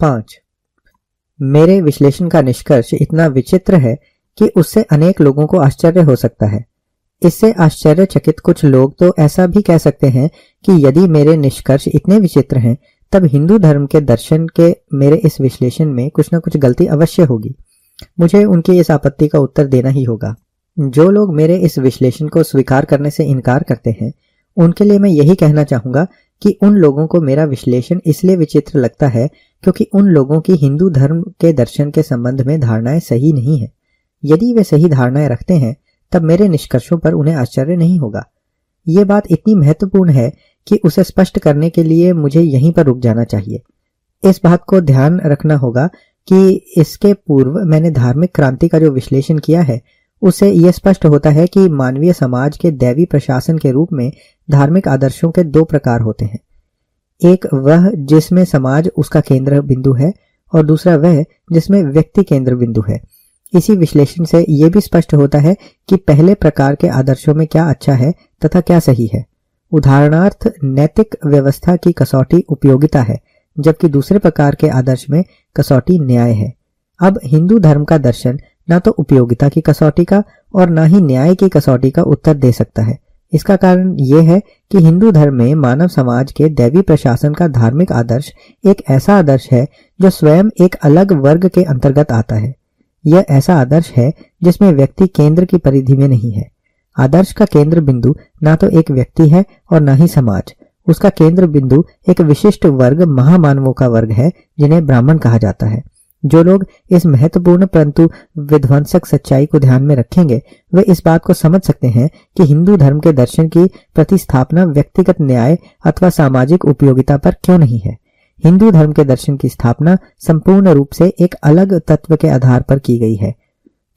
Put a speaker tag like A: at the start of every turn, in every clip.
A: पाँच। मेरे विश्लेषण का निष्कर्ष इतना विचित्र है कि उससे अनेक लोगों को आश्चर्य हो सकता है। इससे आश्चर्यचकित कुछ लोग तो ऐसा भी कह सकते हैं कि यदि मेरे निष्कर्ष इतने विचित्र हैं, तब हिंदू धर्म के दर्शन के मेरे इस विश्लेषण में कुछ न कुछ गलती अवश्य होगी। मुझे उनकी इस आपत्ति का उत्तर देना ही होगा। जो लोग मेरे इस विश्लेषण को स्वीकार करने से इनकार करते हैं, उनके लिए मैं यही कहना चाहूँगा कि उन लोगों को मेरा विश्लेषण इसलिए विचित्र लगता है क्योंकि उन लोगों की हिंदू धर्म के दर्शन के संबंध में धारणाएँ सही नहीं है। यदि वे सही धारणाएँ रखते हैं, तब मेरे निष्कर्षों पर उन्हें आश्चर्य नहीं होगा। ये बात इतनी महत्वपूर्ण है कि उसे स्पष्ट करने के लिए मुझे यहीं पर रुक जाना चाहिए। इस बात को ध्यान रखना होगा कि इसके पूर्व मैंने धार्मिक क्रांति का जो विश्लेषण किया है उससे यह स्पष्ट होता है कि मानवीय समाज के दैवी प्रशासन के रूप में धार्मिक आदर्शों के दो प्रकार होते हैं। एक वह जिसमें समाज उसका केंद्र बिंदु है और दूसरा वह जिसमें व्यक्ति केंद्र बिंदु है। इसी विश्लेषण से यह भी स्पष्ट होता है कि पहले प्रकार के आदर्शों में क्या अच्छा है तथा क्या सही है। उदाहरणार्थ, नैतिक व्यवस्था की कसौटी उपयोगिता है, जबकि दूसरे प्रकार के आदर्श में कसौटी न्याय है। अब हिंदू धर्म का दर्शन न तो उपयोगिता की कसौटी का और न ही न्याय की कसौटी का उत्तर दे सकता है। इसका कारण यह है कि हिंदू धर्म में मानव समाज के दैवी प्रशासन का धार्मिक आदर्श एक ऐसा आदर्श है जो स्वयं एक अलग वर्ग के अंतर्गत आता है। यह ऐसा आदर्श है जिसमें व्यक्ति केंद्र की परिधि में नहीं है। आदर्श का केंद्र बिंदु ना तो एक व्यक्ति है और न ही समाज। उसका केंद्र बिंदु एक विशिष्ट वर्ग महामानवों का वर्ग है, जिन्हें ब्राह्मण कहा जाता है। जो लोग इस महत्वपूर्ण परंतु विध्वंसक सच्चाई को ध्यान में रखेंगे, वे इस बात को समझ सकते हैं कि हिंदू धर्म के दर्शन की प्रतिस्थापना व्यक्तिगत न्याय अथवा सामाजिक उपयोगिता पर क्यों नहीं है। हिंदू धर्म के दर्शन की स्थापना संपूर्ण रूप से एक अलग तत्व के आधार पर की गई है।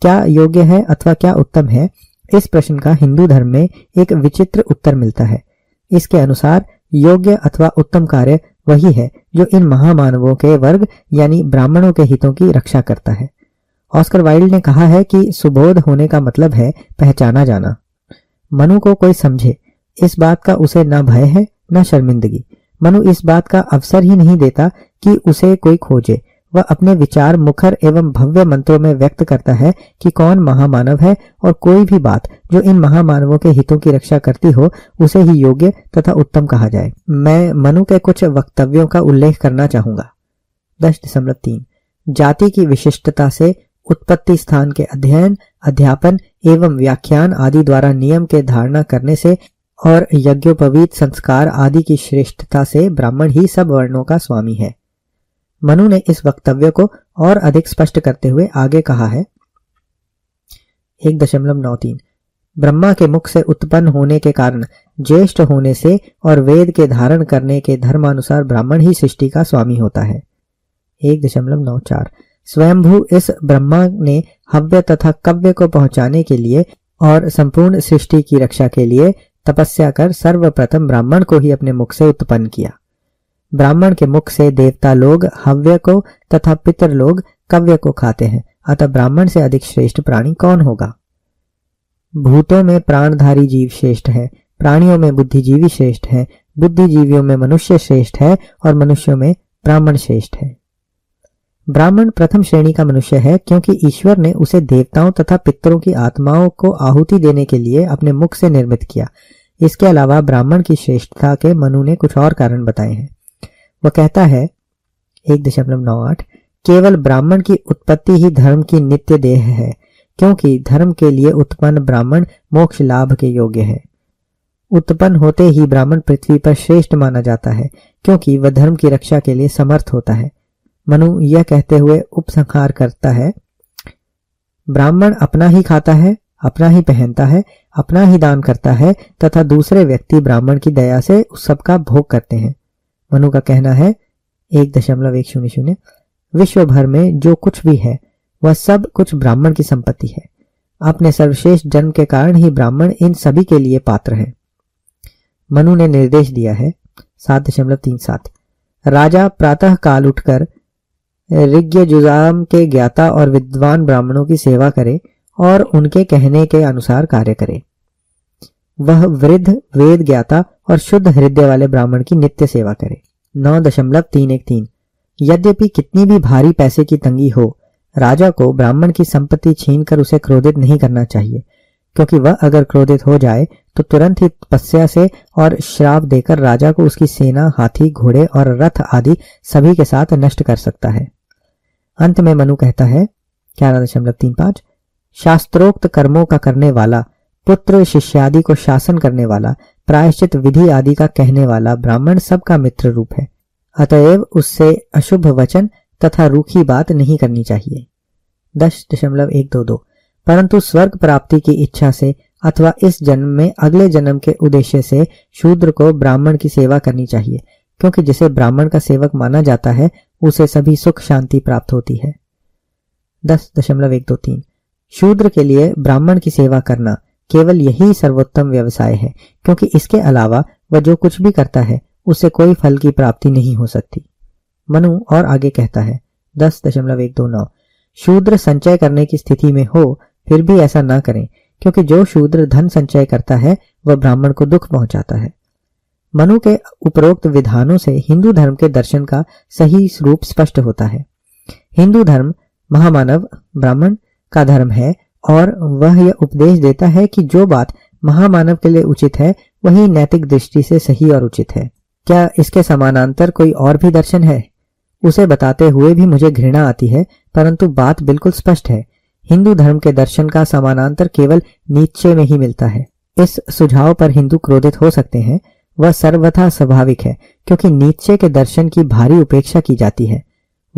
A: क्या योग्य है अथवा क्या उत्तम है, इस प्रश्न का हिंदू धर्म में एक विचित्र उत्तर मिलता है। इसके अनुसार योग्य अथवा उत्तम कार्य वही है जो इन महामानवों के वर्ग, यानी ब्राह्मणों के हितों की रक्षा करता है। ऑस्कर वाइल्ड ने कहा है कि सुबोध होने का मतलब है पहचाना जाना। मनु को कोई समझे, इस बात का उसे न भय है, न शर्मिंदगी। मनु इस बात का अवसर ही नहीं देता कि उसे कोई खोजे वह अपने विचार मुखर एवं भव्य मंत्रों में व्यक्त करता है कि कौन महामानव है और कोई भी बात जो इन महामानवों के हितों की रक्षा करती हो, उसे ही योग्य तथा उत्तम कहा जाए। मैं मनु के कुछ वक्तव्यों का उल्लेख करना चाहूँगा। दस दशमलव तीन। जाति की विशिष्टता से उत्पत्ति स्थान के अध्ययन, अध्यापन एवं व्याख्यान आदि द्वारा नियम के धारणा करने से और यज्ञोपवीत संस्कार आदि की श्रेष्ठता से ब्राह्मण ही सब वर्णों का स्वामी है। मनु ने इस वक्तव्य को और अधिक स्पष्ट करते हुए आगे कहा है। एक दशमलव नौ तीन। ब्रह्मा के मुख से उत्पन्न होने के कारण, ज्येष्ठ होने से और वेद के धारण करने के धर्मानुसार ब्राह्मण ही सृष्टि का स्वामी होता है। एक दशमलव नौ चार। स्वयंभू इस ब्रह्मा ने हव्य तथा कव्य को पहुँचाने के लिए और संपूर्ण सृष्टि की रक्षा के लिए तपस्या कर सर्वप्रथम ब्राह्मण को ही अपने मुख से उत्पन्न किया। ब्राह्मण के मुख से देवता लोग, हव्य को तथा पितर लोग कव्य को खाते हैं। अतः ब्राह्मण से अधिक श्रेष्ठ प्राणी कौन होगा? भूतों में प्राणधारी जीव श्रेष्ठ है, प्राणियों में बुद्धिजीवी श्रेष्ठ है, बुद्धिजीवियों में मनुष्य श्रेष्ठ है और मनुष्यों में ब्राह्मण श्रेष्ठ है। ब्राह्मण प्रथम श्रेणी का मनुष्य है क्योंकि ईश्वर ने उसे देवताओं तथा पितरों की आत्माओं को आहुति देने के लिए अपने मुख से निर्मित किया। इसके अलावा ब्राह्मण की श्रेष्ठता के मनु ने कुछ और कारण बताए हैं। वह कहता है, एक दशमलव नौ आठ, केवल ब्राह्मण की उत्पत्ति ही धर्म की नित्य देह है, क्योंकि धर्म के लिए उत्पन्न ब्राह्मण मोक्ष लाभ के योग्य है। उत्पन्न होते ही ब्राह्मण पृथ्वी पर श्रेष्ठ माना जाता है, क्योंकि वह धर्म की रक्षा के लिए समर्थ होता है। मनु यह कहते हुए उपसंहार करता है, ब्राह्मण अपना ही खाता है, अपना ही पहनता है, अपना ही दान करता है, तथा दूसरे व्यक्ति ब्राह्मण की दया से उस सब का भोग करते हैं। मनु का कहना है, एक दशमलव एक शून्य शून्य विश्व भर में जो कुछ भी है, वह सब कुछ ब्राह्मण की संपत्ति है। अपने सर्वश्रेष्ठ जन्म के कारण ही ब्राह्मण इन सभी के लिए पात्र है। मनु ने निर्देश दिया है, सात दशमलव तीन सात, राजा प्रातः काल उठकर ऋग्य जुजाम के ज्ञाता और विद्वान ब्राह्मणों की सेवा करे और उनके कहने के अनुसार कार्य करे। वह वृद्ध, वेद ज्ञाता और शुद्ध हृदय वाले ब्राह्मण की नित्य सेवा करे। नौ दशमलव तीन एक तीन। यद्यपि कितनी भी भारी पैसे की तंगी हो, राजा को ब्राह्मण की संपत्ति छीनकर उसे क्रोधित नहीं करना चाहिए, क्योंकि वह अगर क्रोधित हो जाए तो तुरंत ही तपस्या से और श्राप देकर राजा को उसकी सेना, हाथी, घोड़े और रथ आदि सभी के साथ नष्ट कर सकता है। अंत में मनु कहता है, ग्यारह दशमलव तीन पाँच, शास्त्रोक्त कर्मों का करने वाला पुत्र, शिष्यादि को शासन करने वाला, प्रायश्चित विधि आदि का कहने वाला ब्राह्मण सबका मित्र रूप है। अतएव उससे अशुभ वचन तथा रूखी बात नहीं करनी चाहिए। दस दशमलव एक दो दो। परंतु स्वर्ग प्राप्ति की इच्छा से अथवा इस जन्म में अगले जन्म के उद्देश्य से शूद्र को ब्राह्मण की सेवा करनी चाहिए, क्योंकि जिसे ब्राह्मण का सेवक माना जाता है, उसे सभी सुख शांति प्राप्त होती है। दस दशमलव एक दो तीन। शूद्र के लिए ब्राह्मण की सेवा करना केवल यही सर्वोत्तम व्यवसाय है, क्योंकि इसके अलावा वह जो कुछ भी करता है, उसे कोई फल की प्राप्ति नहीं हो सकती। मनु और आगे कहता है, दस दशमलव एक दो नौ, शूद्र संचय करने की स्थिति में हो, फिर भी ऐसा ना करें, क्योंकि जो शूद्र धन संचय करता है, वह ब्राह्मण को दुख पहुंचाता है। मनु के उपरोक्त विधानों से हिंदू धर्म के दर्शन का सही रूप स्पष्ट होता है। हिंदू धर्म महामानव ब्राह्मण का धर्म है और वह यह उपदेश देता है कि जो बात महामानव के लिए उचित है, वही नैतिक दृष्टि से सही और उचित है। क्या इसके समानांतर कोई और भी दर्शन है? उसे बताते हुए भी मुझे घृणा आती है, परंतु बात बिल्कुल स्पष्ट है। हिंदू धर्म के दर्शन का समानांतर केवल नीचे में ही मिलता है। इस सुझाव पर हिंदू क्रोधित हो सकते हैं। वह सर्वथा स्वाभाविक है, क्योंकि नीचे के दर्शन की भारी उपेक्षा की जाती है।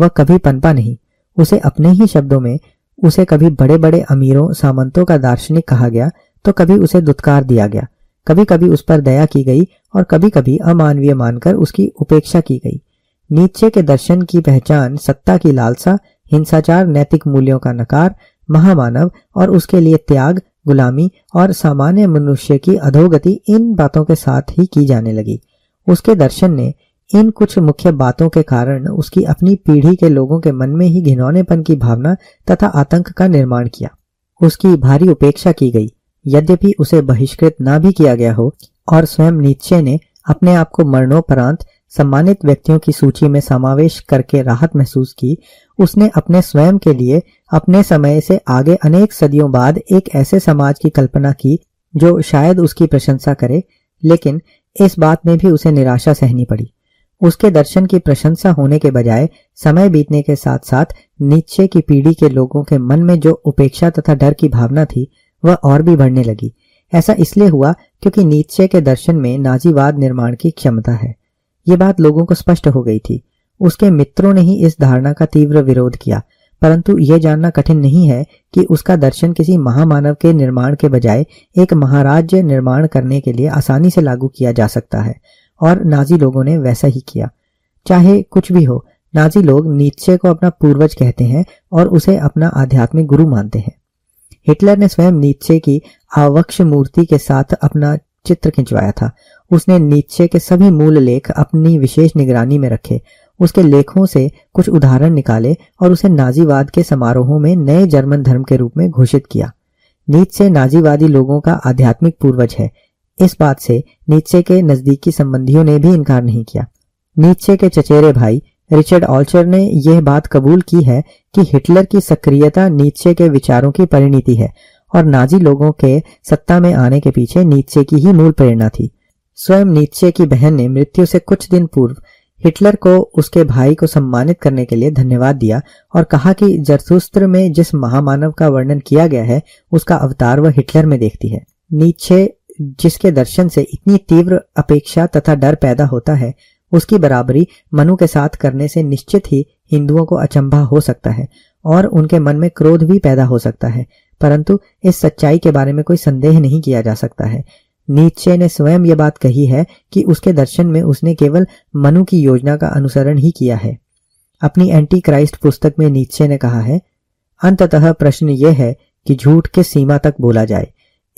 A: वह कभी पनपा नहीं। उसे अपने ही शब्दों में उसे कभी बड़े बड़े अमीरों, सामंतों का दार्शनिक कहा गया तो कभी उसे दुत्कार दिया गया। कभी कभी उस पर दया की गई और कभी कभी अमानवीय मानकर उसकी उपेक्षा की गई। नीचे के दर्शन की पहचान सत्ता की लालसा, हिंसाचार, नैतिक मूल्यों का नकार, महामानव और उसके लिए त्याग, गुलामी और सामान्य मनुष्य की अधोगति इन बातों के साथ ही की जाने लगी। उसके दर्शन ने इन कुछ मुख्य बातों के कारण उसकी अपनी पीढ़ी के लोगों के मन में ही घिनौनेपन की भावना तथा आतंक का निर्माण किया। उसकी भारी उपेक्षा की गई। यद्यपि उसे बहिष्कृत न भी किया गया हो, और स्वयं नीचे ने अपने आप को मरणोपरांत सम्मानित व्यक्तियों की सूची में समावेश करके राहत महसूस की, उसने अपने स्वयं के लिए अपने समय से आगे अनेक सदियों बाद एक ऐसे समाज की कल्पना की, जो शायद उसकी प्रशंसा करे, लेकिन इस बात में भी उसे निराशा सहनी पड़ी। उसके दर्शन की प्रशंसा होने के बजाय समय बीतने के साथ साथ नीचे की पीढ़ी के लोगों के मन में जो उपेक्षा तथा डर की भावना थी, वह और भी बढ़ने लगी। ऐसा इसलिए हुआ क्योंकि नीचे के दर्शन में नाजीवाद निर्माण की क्षमता है। ये बात लोगों को स्पष्ट हो गई थी। उसके मित्रों ने ही इस धारणा का तीव्र विरोध किया, परंतु यह जानना कठिन नहीं है कि उसका दर्शन किसी महामानव के निर्माण के बजाय एक महाराज्य निर्माण करने के लिए आसानी से लागू किया जा सकता है। और नाजी लोगों ने वैसा ही किया। चाहे कुछ भी हो, नाजी लोग नीचे को अपना पूर्वज कहते हैं और उसे अपना आध्यात्मिक गुरु मानते हैं। हिटलर ने स्वयं नीचे की आवक्ष मूर्ति के साथ अपना चित्र खिंचवाया था। उसने नीचे के सभी मूल लेख अपनी विशेष निगरानी में रखे। उसके लेखों से कुछ उदाहरण निकाले और उसे नाजीवाद के समारोहों में नए जर्मन धर्म के रूप में घोषित किया। नीचे नाजीवादी लोगों का आध्यात्मिक पूर्वज है। इस बात से नीचे के नजदीकी संबंधियों ने भी इनकार नहीं किया। नीचे के चचेरे भाई रिचर्ड ऑल्चर ने यह बात कबूल की है कि हिटलर की सक्रियता नीचे के विचारों की परिणति है और नाजी लोगों के सत्ता में आने के पीछे नीचे की ही मूल प्रेरणा थी। स्वयं नीचे की बहन ने मृत्यु से कुछ दिन पूर्व हिटलर को उसके भाई को सम्मानित करने के लिए धन्यवाद दिया और कहा कि जरसूस्त्र में जिस महामानव का वर्णन किया गया है, उसका अवतार वह हिटलर में देखती है। नीचे जिसके दर्शन से इतनी तीव्र अपेक्षा तथा डर पैदा होता है, उसकी बराबरी मनु के साथ करने से निश्चित ही हिंदुओं को अचंभा हो सकता है और उनके मन में क्रोध भी पैदा हो सकता है। परंतु इस सच्चाई के बारे में कोई संदेह नहीं किया जा सकता है। नीचे ने स्वयं यह बात कही है कि उसके दर्शन में उसने केवल मनु की योजना का अनुसरण ही किया है। अपनी एंटी क्राइस्ट पुस्तक में नीचे ने कहा है, अंततः प्रश्न यह है कि झूठ किस सीमा तक बोला जाए?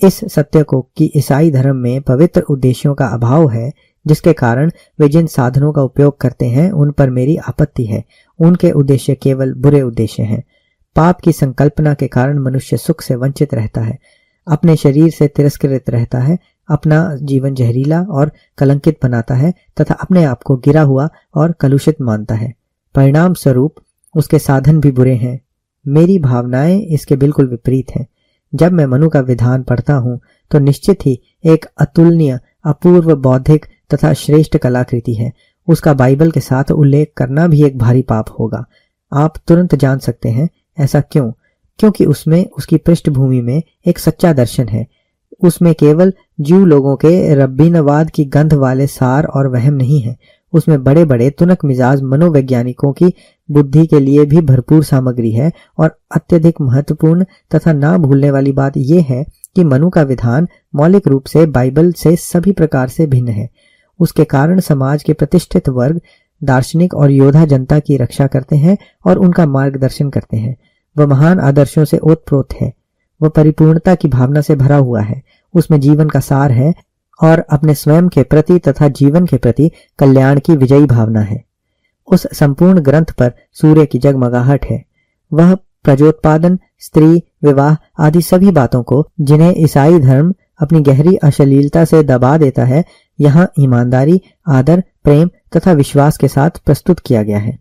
A: इस सत्य को कि ईसाई धर्म में पवित्र उद्देश्यों का अभाव है, जिसके कारण वे जिन साधनों का उपयोग करते हैं, उन पर मेरी आपत्ति है। उनके उद्देश्य केवल बुरे उद्देश्य हैं। पाप की संकल्पना के कारण मनुष्य सुख से वंचित रहता है। अपने शरीर से तिरस्कृत रहता है, अपना जीवन जहरीला और कलंकित बनाता है, तथा अपने आप को गिरा हुआ और कलुषित मानता है। परिणाम स्वरूप उसके साधन भी बुरे हैं। मेरी भावनाएँ इसके बिल्कुल विपरीत हैं। जब मैं मनु का विधान पढ़ता हूँ तो निश्चित ही एक अतुलनीय, अपूर्व बौद्धिक तथा श्रेष्ठ कलाकृति है। उसका बाइबल के साथ उल्लेख करना भी एक भारी पाप होगा। आप तुरंत जान सकते हैं, ऐसा क्यों? क्योंकि उसमें, उसकी पृष्ठभूमि में एक सच्चा दर्शन है। उसमें केवल जीव लोगों के रब्बीनवाद की गंध वाले सार और वहम नहीं है। उसमें बड़े बड़े तुनक मिजाज मनोवैज्ञानिकों की बुद्धि के लिए भी भरपूर सामग्री है और अत्यधिक महत्वपूर्ण तथा ना भूलने वाली बात यह है कि मनु का विधान मौलिक रूप से बाइबल से सभी प्रकार से भिन्न है। उसके कारण समाज के प्रतिष्ठित वर्ग, दार्शनिक और योद्धा जनता की रक्षा करते हैं और उनका मार्गदर्शन करते हैं। वह महान आदर्शों से ओतप्रोत है। वह परिपूर्णता की भावना से भरा हुआ है। उसमें जीवन का सार है और अपने स्वयं के प्रति तथा जीवन के प्रति कल्याण की विजयी भावना है। उस संपूर्ण ग्रंथ पर सूर्य की जगमगाहट है। वह प्रजोत्पादन, स्त्री, विवाह आदि सभी बातों को, जिन्हें ईसाई धर्म अपनी गहरी अश्लीलता से दबा देता है, यहाँ ईमानदारी, आदर, प्रेम तथा विश्वास के साथ प्रस्तुत किया गया है।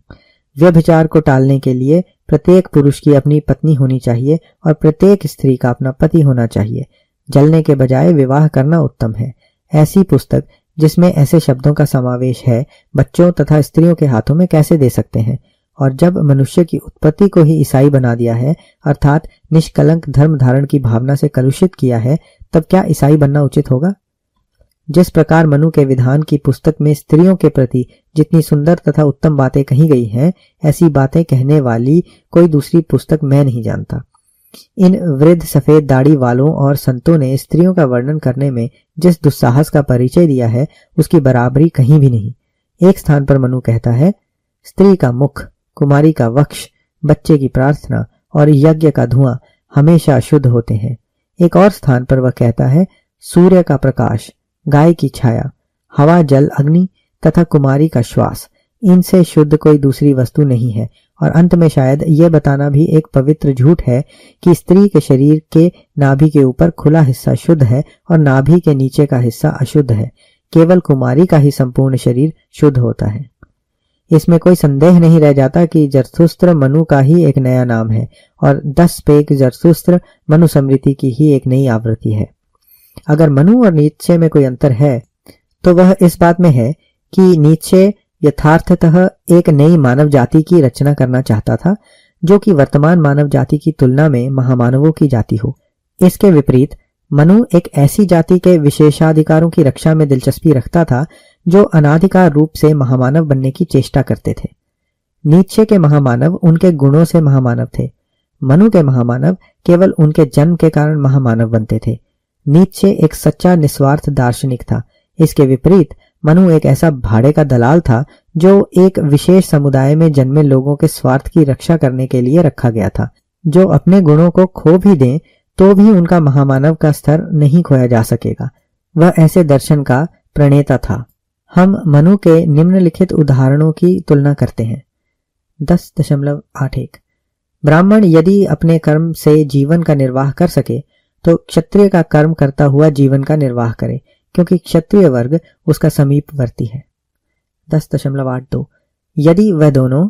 A: व्यभिचार को टालने के लिए प्रत्येक पुरुष की अपनी पत्नी होनी चाहिए और प्रत्येक स्त्री का अपना पति होना चाहिए। जलने के बजाय विवाह करना उत्तम है। ऐसी पुस्तक जिसमें ऐसे शब्दों का समावेश है, बच्चों तथा स्त्रियों के हाथों में कैसे दे सकते हैं? और जब मनुष्य की उत्पत्ति को ही ईसाई बना दिया है, अर्थात निष्कलंक धर्म धारण की भावना से कलुषित किया है, तब क्या ईसाई बनना उचित होगा? जिस प्रकार मनु के विधान की पुस्तक में स्त्रियों के प्रति जितनी सुंदर तथा उत्तम बातें कही गई हैं, ऐसी बातें कहने वाली कोई दूसरी पुस्तक मैं नहीं जानता। इन वृद्ध सफ़ेद दाढ़ी वालों और संतों ने स्त्रियों का वर्णन करने में जिस दुस्साहस का परिचय दिया है, उसकी बराबरी कहीं भी नहीं। एक स्थान पर मनु कहता है, स्त्री का मुख, कुमारी का वक्ष, बच्चे की प्रार्थना और यज्ञ का धुआँ हमेशा शुद्ध होते हैं। एक और स्थान पर वह कहता है, सूर्य का प्रकाश, गाय की छाया, हवा जल अग्नि तथा कुमारी का श्वास, इनसे शुद्ध कोई दूसरी वस्तु नहीं है। और अंत में शायद यह बताना भी एक पवित्र झूठ है कि स्त्री के शरीर के नाभि के ऊपर खुला हिस्सा शुद्ध है और नाभि के नीचे का हिस्सा अशुद्ध है। केवल कुमारी का ही संपूर्ण शरीर शुद्ध होता है। इसमें कोई संदेह नहीं रह जाता कि जरथुस्त्र मनु का ही एक नया नाम है और दस पेक जरथुस्त्र मनु समृति की ही एक नई आवृत्ति है। अगर मनु और नीचे में कोई अंतर है तो वह इस बात में है कि नीचे यथार्थतः एक नई मानव जाति की रचना करना चाहता था, जो कि वर्तमान मानव जाति की तुलना में महामानवों की जाति हो। इसके विपरीत, मनु एक ऐसी जाति के विशेषाधिकारों की रक्षा में दिलचस्पी रखता था, जो अनाधिकार रूप से महामानव बनने की चेष्टा करते थे। नीचे के महामानव उनके गुणों से महामानव थे। मनु के महामानव केवल उनके जन्म के कारण महामानव बनते थे। नीचे एक सच्चा निस्वार्थ दार्शनिक था। इसके विपरीत मनु एक ऐसा भाड़े का दलाल था जो एक विशेष समुदाय में जन्मे लोगों के स्वार्थ की रक्षा करने के लिए रखा गया था। जो अपने गुणों को खो भी दें तो भी उनका महामानव का स्तर नहीं खोया जा सकेगा। वह ऐसे दर्शन का प्रणेता था। हम मनु के निम्नलिखित उदाहरणों की तुलना करते हैं। दस दशमलव आठ एक। ब्राह्मण यदि अपने कर्म से जीवन का निर्वाह कर सके तो क्षत्रिय का कर्म करता हुआ जीवन का निर्वाह करे। क्योंकि क्षत्रिय वर्ग उसका समीपवर्ती है। दस दशमलव आठ दो। यदि वह दोनों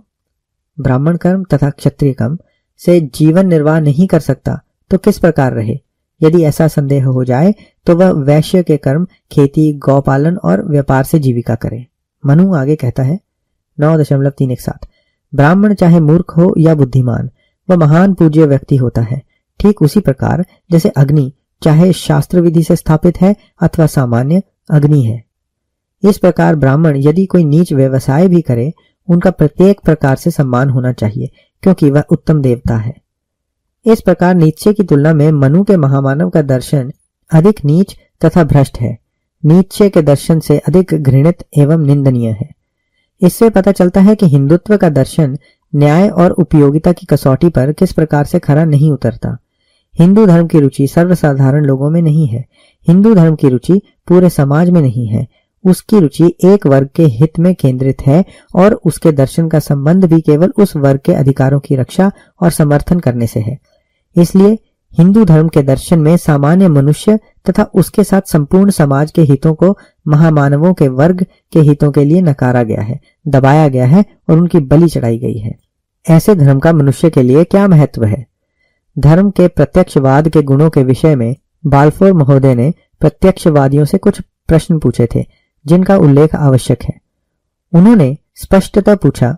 A: ब्राह्मण कर्म तथा क्षत्रिय कर्म से जीवन निर्वाह नहीं कर सकता तो किस प्रकार रहे? यदि ऐसा संदेह हो जाए तो वह वैश्य के कर्म, खेती, गौपालन और व्यापार से जीविका करे। मनु आगे कहता है, नौ दशमलव तीन एक सात। ब्राह्मण चाहे मूर्ख हो या बुद्धिमान, वह महान पूज्य व्यक्ति होता है। ठीक उसी प्रकार, जैसे अग्नि चाहे शास्त्र विधि से स्थापित है अथवा सामान्य अग्नि है। इस प्रकार ब्राह्मण यदि कोई नीच व्यवसाय भी करे, उनका प्रत्येक प्रकार से सम्मान होना चाहिए, क्योंकि वह उत्तम देवता है। इस प्रकार नीचे की तुलना में मनु के महामानव का दर्शन अधिक नीच तथा भ्रष्ट है। नीचे के दर्शन से अधिक घृणित एवं निंदनीय है। इससे पता चलता है कि हिंदुत्व का दर्शन न्याय और उपयोगिता की कसौटी पर किस प्रकार से खरा नहीं उतरता। हिंदू धर्म की रुचि सर्वसाधारण लोगों में नहीं है। हिंदू धर्म की रुचि पूरे समाज में नहीं है। उसकी रुचि एक वर्ग के हित में केंद्रित है और उसके दर्शन का संबंध भी केवल उस वर्ग के अधिकारों की रक्षा और समर्थन करने से है। इसलिए हिंदू धर्म के दर्शन में सामान्य मनुष्य तथा उसके साथ संपूर्ण समाज के हितों को महामानवों के वर्ग के हितों के लिए नकारा गया है, दबाया गया है और उनकी बलि चढ़ाई गई है। ऐसे धर्म का मनुष्य के लिए क्या महत्व है? धर्म के प्रत्यक्षवाद के गुणों के विषय में बालफोर महोदय ने प्रत्यक्षवादियों से कुछ प्रश्न पूछे थे, जिनका उल्लेख आवश्यक है। उन्होंने स्पष्टता पूछा,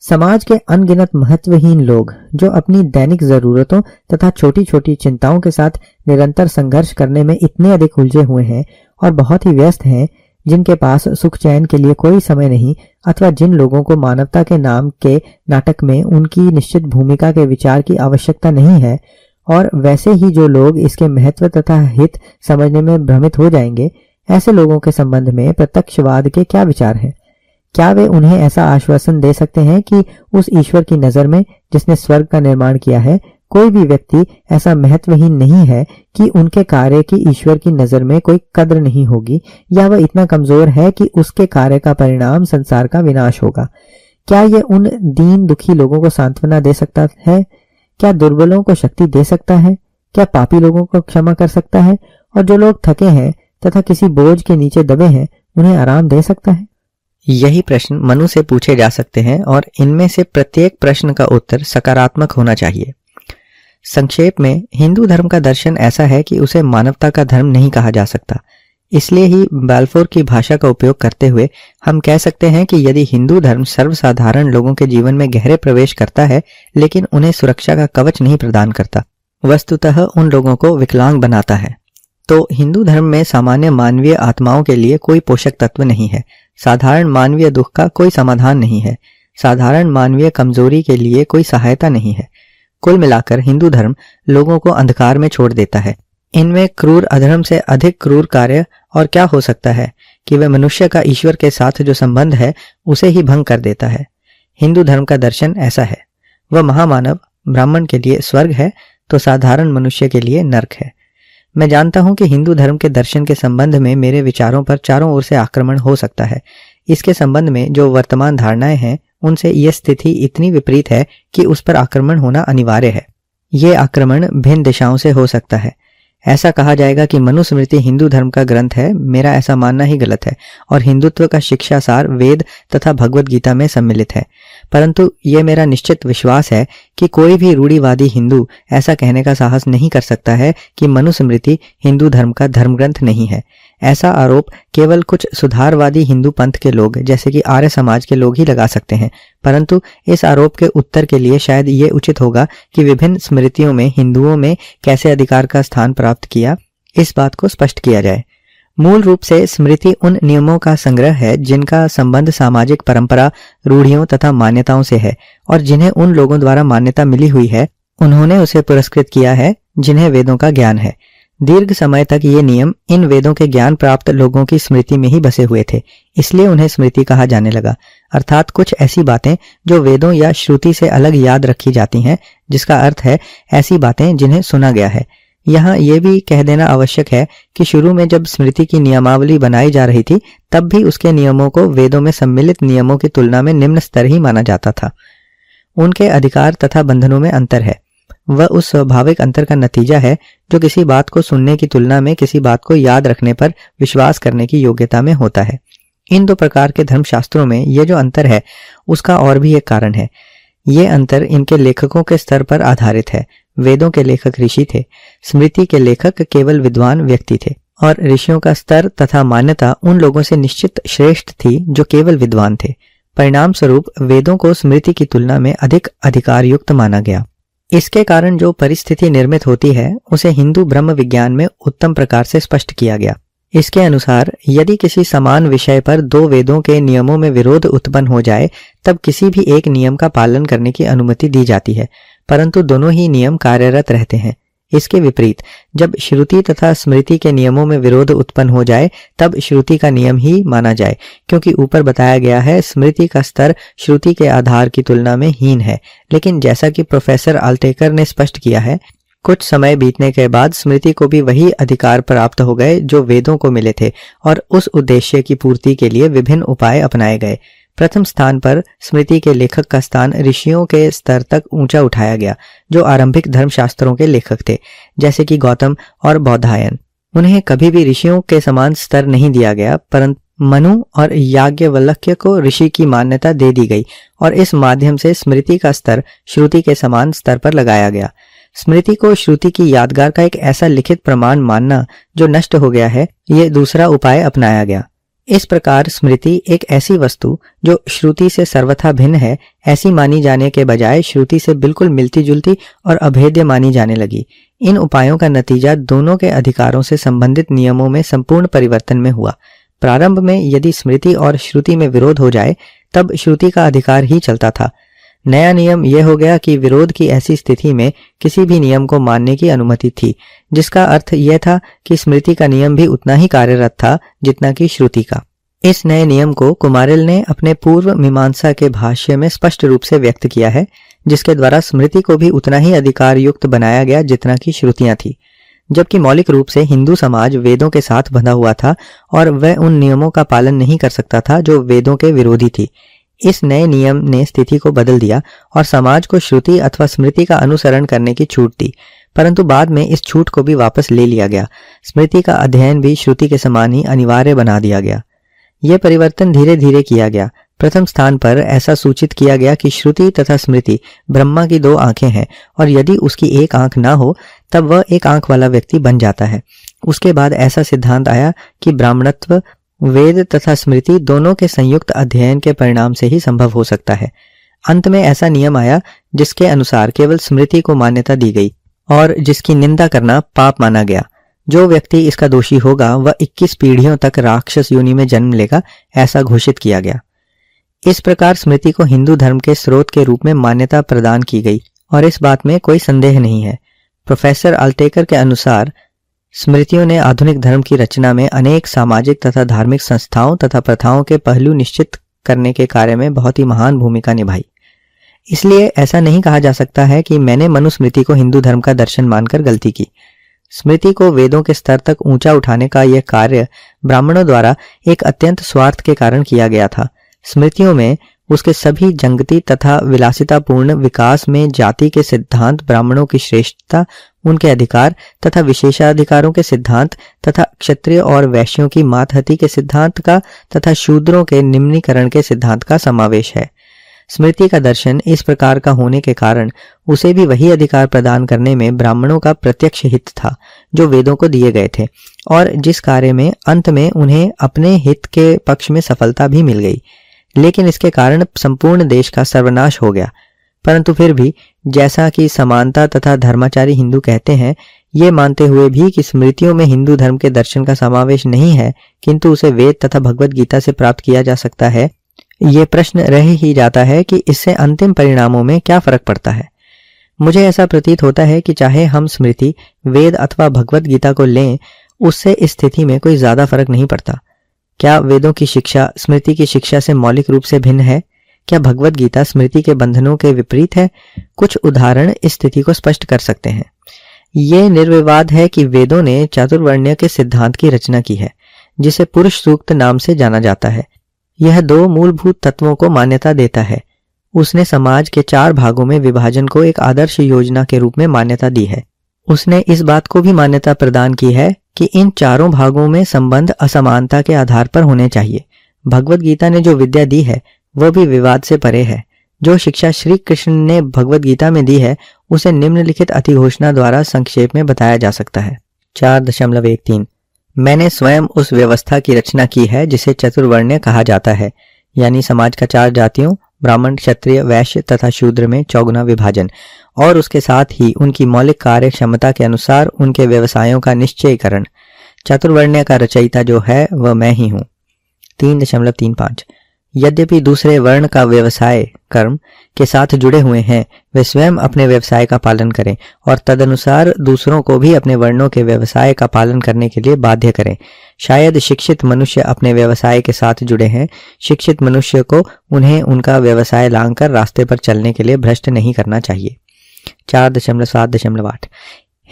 A: समाज के अनगिनत महत्वहीन लोग जो अपनी दैनिक जरूरतों तथा छोटी छोटी चिंताओं के साथ निरंतर संघर्ष करने में इतने अधिक उलझे हुए हैं और बहुत ही व्यस्त हैं जिनके पास सुख चैन के लिए कोई समय नहीं, अथवा जिन लोगों को मानवता के नाम के नाटक में उनकी निश्चित भूमिका के विचार की आवश्यकता नहीं है, और वैसे ही जो लोग इसके महत्व तथा हित समझने में भ्रमित हो जाएँगे, ऐसे लोगों के संबंध में प्रत्यक्षवाद के क्या विचार हैं? क्या वे उन्हें ऐसा आश्वासन दे सकते हैं कि उस ईश्वर की नज़र में, जिसने स्वर्ग का निर्माण किया है, कोई भी व्यक्ति ऐसा महत्वहीन नहीं है कि उनके कार्य की ईश्वर की नज़र में कोई कद्र नहीं होगी, या वह इतना कमज़ोर है कि उसके कार्य का परिणाम संसार का विनाश होगा। क्या यह उन दीन दुखी लोगों को सांत्वना दे सकता है? क्या दुर्बलों को शक्ति दे सकता है? क्या पापी लोगों को क्षमा कर सकता है? और जो लोग थके हैं तथा किसी बोझ के नीचे दबे हैं, उन्हें आराम दे सकता है?
B: यही प्रश्न मनु से पूछे जा सकते हैं, और इनमें से प्रत्येक प्रश्न का उत्तर सकारात्मक होना चाहिए। संक्षेप में, हिंदू धर्म का दर्शन ऐसा है कि उसे मानवता का धर्म नहीं कहा जा सकता। इसलिए ही बैल्फोर की भाषा का उपयोग करते हुए हम कह सकते हैं कि यदि हिंदू धर्म सर्वसाधारण लोगों के जीवन में गहरे प्रवेश करता है, लेकिन उन्हें सुरक्षा का कवच नहीं प्रदान करता, वस्तुतः उन लोगों को विकलांग बनाता है। तो हिंदू धर्म में सामान्य मानवीय आत्माओं के लिए कोई पोषक तत्व नहीं है। साधारण मानवीय दुख का कोई समाधान नहीं है। साधारण मानवीय कमज़ोरी के लिए कोई सहायता नहीं है। कुल मिलाकर हिंदू धर्म लोगों को अंधकार में छोड़ देता है। इनमें क्रूर अधर्म से अधिक क्रूर कार्य और क्या हो सकता है कि वह मनुष्य का ईश्वर के साथ जो संबंध है, उसे ही भंग कर देता है। हिंदू धर्म का दर्शन ऐसा है। वह महामानव, ब्राह्मण के लिए स्वर्ग है तो साधारण मनुष्य के लिए नर्क है। मैं जानता हूँ कि हिंदू धर्म के दर्शन के संबंध में मेरे विचारों पर चारों ओर से आक्रमण हो सकता है। इसके संबंध में जो वर्तमान धारणाएँ हैं उनसे यह स्थिति इतनी विपरीत है कि उस पर आक्रमण होना अनिवार्य है। ये आक्रमण भिन्न दिशाओं से हो सकता है। ऐसा कहा जाएगा कि मनुस्मृति हिंदू धर्म का ग्रंथ है, मेरा ऐसा मानना ही गलत है, और हिंदुत्व का शिक्षा सार वेद तथा भगवत गीता में सम्मिलित है। परंतु यह मेरा निश्चित विश्वास है कि कोई भी रूढ़ीवादी हिंदू ऐसा कहने का साहस नहीं कर सकता है कि मनुस्मृति हिंदू धर्म का धर्म ग्रंथ नहीं है। ऐसा आरोप केवल कुछ सुधारवादी हिंदू पंथ के लोग, जैसे कि आर्य समाज के लोग ही लगा सकते हैं। परंतु इस आरोप के उत्तर के लिए शायद ये उचित होगा कि विभिन्न स्मृतियों में, हिंदुओं में कैसे अधिकार का स्थान प्राप्त किया, इस बात को स्पष्ट किया जाए। मूल रूप से स्मृति उन नियमों का संग्रह है, जिनका संबंध सामाजिक परंपरा, रूढ़ियों तथा मान्यताओं से है, और जिन्हें उन लोगों द्वारा मान्यता मिली हुई है, उन्होंने उसे पुरस्कृत किया है, जिन्हें वेदों का ज्ञान है। दीर्घ समय तक ये नियम इन वेदों के ज्ञान प्राप्त लोगों की स्मृति में ही बसे हुए थे, इसलिए उन्हें स्मृति कहा जाने लगा। अर्थात कुछ ऐसी बातें जो वेदों या श्रुति से अलग याद रखी जाती हैं, जिसका अर्थ है ऐसी बातें जिन्हें सुना गया है। यहाँ ये भी कह देना आवश्यक है कि शुरू में जब स्मृति की नियमावली बनाई जा रही थी, तब भी उसके नियमों को वेदों में सम्मिलित नियमों की तुलना में निम्न स्तर ही माना जाता था। उनके अधिकार तथा बंधनों में अंतर है। वह उस स्वाभाविक अंतर का नतीजा है जो किसी बात को सुनने की तुलना में किसी बात को याद रखने पर विश्वास करने की योग्यता में होता है। इन दो प्रकार के धर्मशास्त्रों में यह जो अंतर है, उसका और भी एक कारण है। ये अंतर इनके लेखकों के स्तर पर आधारित है। वेदों के लेखक ऋषि थे। स्मृति के लेखक केवल विद्वान व्यक्ति थे। और ऋषियों का स्तर तथा मान्यता उन लोगों से निश्चित श्रेष्ठ थी जो केवल विद्वान थे। परिणाम स्वरूप वेदों को स्मृति की तुलना में अधिक अधिकार युक्त माना गया। इसके कारण जो परिस्थिति निर्मित होती है, उसे हिंदू ब्रह्म विज्ञान में उत्तम प्रकार से स्पष्ट किया गया। इसके अनुसार, यदि किसी समान विषय पर दो वेदों के नियमों में विरोध उत्पन्न हो जाए, तब किसी भी एक नियम का पालन करने की अनुमति दी जाती है, परंतु दोनों ही नियम कार्यरत रहते हैं। इसके विपरीत, जब श्रुति तथा स्मृति के नियमों में विरोध उत्पन्न हो जाए, तब श्रुति का नियम ही माना जाए, क्योंकि ऊपर बताया गया है, स्मृति का स्तर श्रुति के आधार की तुलना में हीन है। लेकिन जैसा कि प्रोफेसर आल्टेकर ने स्पष्ट किया है, कुछ समय बीतने के बाद स्मृति को भी वही अधिकार प्राप्त हो गए जो वेदों को मिले थे, और उस उद्देश्य की पूर्ति के लिए विभिन्न उपाय अपनाए गए। प्रथम स्थान पर स्मृति के लेखक का स्थान ऋषियों के स्तर तक ऊँचा उठाया गया, जो आरंभिक धर्मशास्त्रों के लेखक थे, जैसे कि गौतम और बौद्धायन। उन्हें कभी भी ऋषियों के समान स्तर नहीं दिया गया, परंतु मनु और याज्ञवल्क्य को ऋषि की मान्यता दे दी गई और इस माध्यम से स्मृति का स्तर श्रुति के समान स्तर पर लगाया गया। स्मृति को श्रुति की यादगार का एक ऐसा लिखित प्रमाण मानना जो नष्ट हो गया है, ये दूसरा उपाय अपनाया गया। इस प्रकार स्मृति एक ऐसी वस्तु जो श्रुति से सर्वथा भिन्न है, ऐसी मानी जाने के बजाय श्रुति से बिल्कुल मिलती जुलती और अभेद्य मानी जाने लगी। इन उपायों का नतीजा दोनों के अधिकारों से संबंधित नियमों में संपूर्ण परिवर्तन में हुआ। प्रारंभ में यदि स्मृति और श्रुति में विरोध हो जाए, तब श्रुति का अधिकार ही चलता था। नया नियम यह हो गया कि विरोध की ऐसी स्थिति में किसी भी नियम को मानने की अनुमति थी, जिसका अर्थ यह था कि स्मृति का नियम भी उतना ही कार्यरत था जितना कि श्रुति का। इस नए नियम को कुमारिल ने अपने पूर्व मीमांसा के भाष्य में स्पष्ट रूप से व्यक्त किया है, जिसके द्वारा स्मृति को भी उतना ही अधिकार युक्त बनाया गया जितना की श्रुतियाँ थी। जबकि मौलिक रूप से हिंदू समाज वेदों के साथ बंधा हुआ था और वह उन नियमों का पालन नहीं कर सकता था जो वेदों के विरोधी थी। इस नए नियम ने स्थिति को बदल दिया और समाज को श्रुति अथवा स्मृति का अनुसरण करने की छूट दी। परंतु बाद में इस छूट को भी वापस ले लिया गया। स्मृति का अध्ययन भी श्रुति के समान ही अनिवार्य बना दिया गया। यह परिवर्तन धीरे धीरे किया गया। प्रथम स्थान पर ऐसा सूचित किया गया कि श्रुति तथा स्मृति ब्रह्मा की दो आँखें हैं और यदि उसकी एक आँख ना हो, तब वह एक आँख वाला व्यक्ति बन जाता है। उसके बाद ऐसा सिद्धांत आया कि ब्राह्मणत्व वेद तथा स्मृति दोनों के संयुक्त अध्ययन के परिणाम से ही संभव हो सकता है। अंत में ऐसा नियम आया, जिसके अनुसार केवल स्मृति को मान्यता दी गई और जिसकी निंदा करना पाप माना गया। जो व्यक्ति इसका दोषी होगा, वह 21 पीढ़ियों तक राक्षस योनि में जन्म लेगा, ऐसा घोषित किया गया। इस प्रकार स्मृति को हिंदू धर्म के स्रोत के रूप में मान्यता प्रदान की गई, और इस बात में कोई संदेह नहीं है। प्रोफेसर अल्टेकर के अनुसार स्मृतियों ने आधुनिक धर्म की रचना में अनेक सामाजिक तथा धार्मिक संस्थाओं तथा प्रथाओं के पहलू निश्चित करने के कार्य में बहुत ही महान भूमिका निभाई। इसलिए ऐसा नहीं कहा जा सकता है कि मैंने मनुस्मृति को हिंदू धर्म का दर्शन मानकर गलती की। स्मृति को वेदों के स्तर तक ऊँचा उठाने का यह कार्य ब्राह्मणों द्वारा एक अत्यंत स्वार्थ के कारण किया गया था। स्मृतियों में उसके सभी जंगती तथा विलासितापूर्ण विकास में जाति के सिद्धांत ब्राह्मणों की श्रेष्ठता उनके अधिकार तथा विशेषाधिकारों के सिद्धांत तथा क्षत्रिय और वैश्यों की मातहती के सिद्धांत का तथा शूद्रों के निम्नीकरण के सिद्धांत का समावेश है। स्मृति का दर्शन इस प्रकार का होने के कारण उसे भी वही अधिकार प्रदान करने में ब्राह्मणों का प्रत्यक्ष हित था, जो वेदों को दिए गए थे, और जिस कार्य में, अंत में उन्हें अपने हित के पक्ष में सफलता भी मिल गई। लेकिन इसके कारण संपूर्ण देश का सर्वनाश हो गया। परंतु फिर भी जैसा कि समानता तथा धर्माचारी हिंदू कहते हैं, ये मानते हुए भी कि स्मृतियों में हिंदू धर्म के दर्शन का समावेश नहीं है, किंतु उसे वेद तथा भगवत गीता से प्राप्त किया जा सकता है। ये प्रश्न रह ही जाता है कि इससे अंतिम परिणामों में क्या फ़र्क पड़ता है। मुझे ऐसा प्रतीत होता है कि चाहे हम स्मृति, वेद अथवा भगवत गीता को लें, उससे इस स्थिति में कोई ज़्यादा फ़र्क नहीं पड़ता। क्या वेदों की शिक्षा, स्मृति की शिक्षा से मौलिक रूप से भिन्न है? क्या भगवत गीता स्मृति के बंधनों के विपरीत है? कुछ उदाहरण इस स्थिति को स्पष्ट कर सकते हैं। ये निर्विवाद है कि वेदों ने चातुर्वर्ण्य के सिद्धांत की रचना की है, जिसे पुरुष सूक्त नाम से जाना जाता है। यह दो मूलभूत तत्वों को मान्यता देता है। उसने समाज के चार भागों में विभाजन को एक आदर्श योजना के रूप में मान्यता दी है। उसने इस बात को भी मान्यता प्रदान की है कि इन चारों भागों में संबंध असमानता के आधार पर होने चाहिए। भगवत गीता ने जो विद्या दी है वह भी विवाद से परे है। जो शिक्षा श्री कृष्ण ने भगवत गीता में दी है, उसे निम्नलिखित अति घोषणा द्वारा संक्षेप में बताया जा सकता है। चार दशमलव एक तीन। मैंने स्वयं उस व्यवस्था की रचना की है, जिसे चतुर्वर्ण्य कहा जाता है, यानी समाज का चार जातियों, ब्राह्मण, क्षत्रिय, वैश्य तथा शूद्र में चौगुना विभाजन, और उसके साथ ही उनकी मौलिक कार्य क्षमता के अनुसार उनके व्यवसायों का निश्चयकरण। चतुर्वर्ण्य का रचयिता जो है, वह मैं ही हूँ। तीन दशमलव तीन पाँच। यद्यपि दूसरे वर्ण का व्यवसाय कर्म के साथ जुड़े हुए हैं, वे स्वयं अपने व्यवसाय का पालन करें और तदनुसार दूसरों को भी अपने वर्णों के व्यवसाय का पालन करने के लिए बाध्य करें। शायद शिक्षित मनुष्य अपने व्यवसाय के साथ जुड़े हैं, शिक्षित मनुष्य को उन्हें उनका व्यवसाय लांग रास्ते पर चलने के लिए भ्रष्ट नहीं करना चाहिए। चार दशमलव सात दशमलव आठ।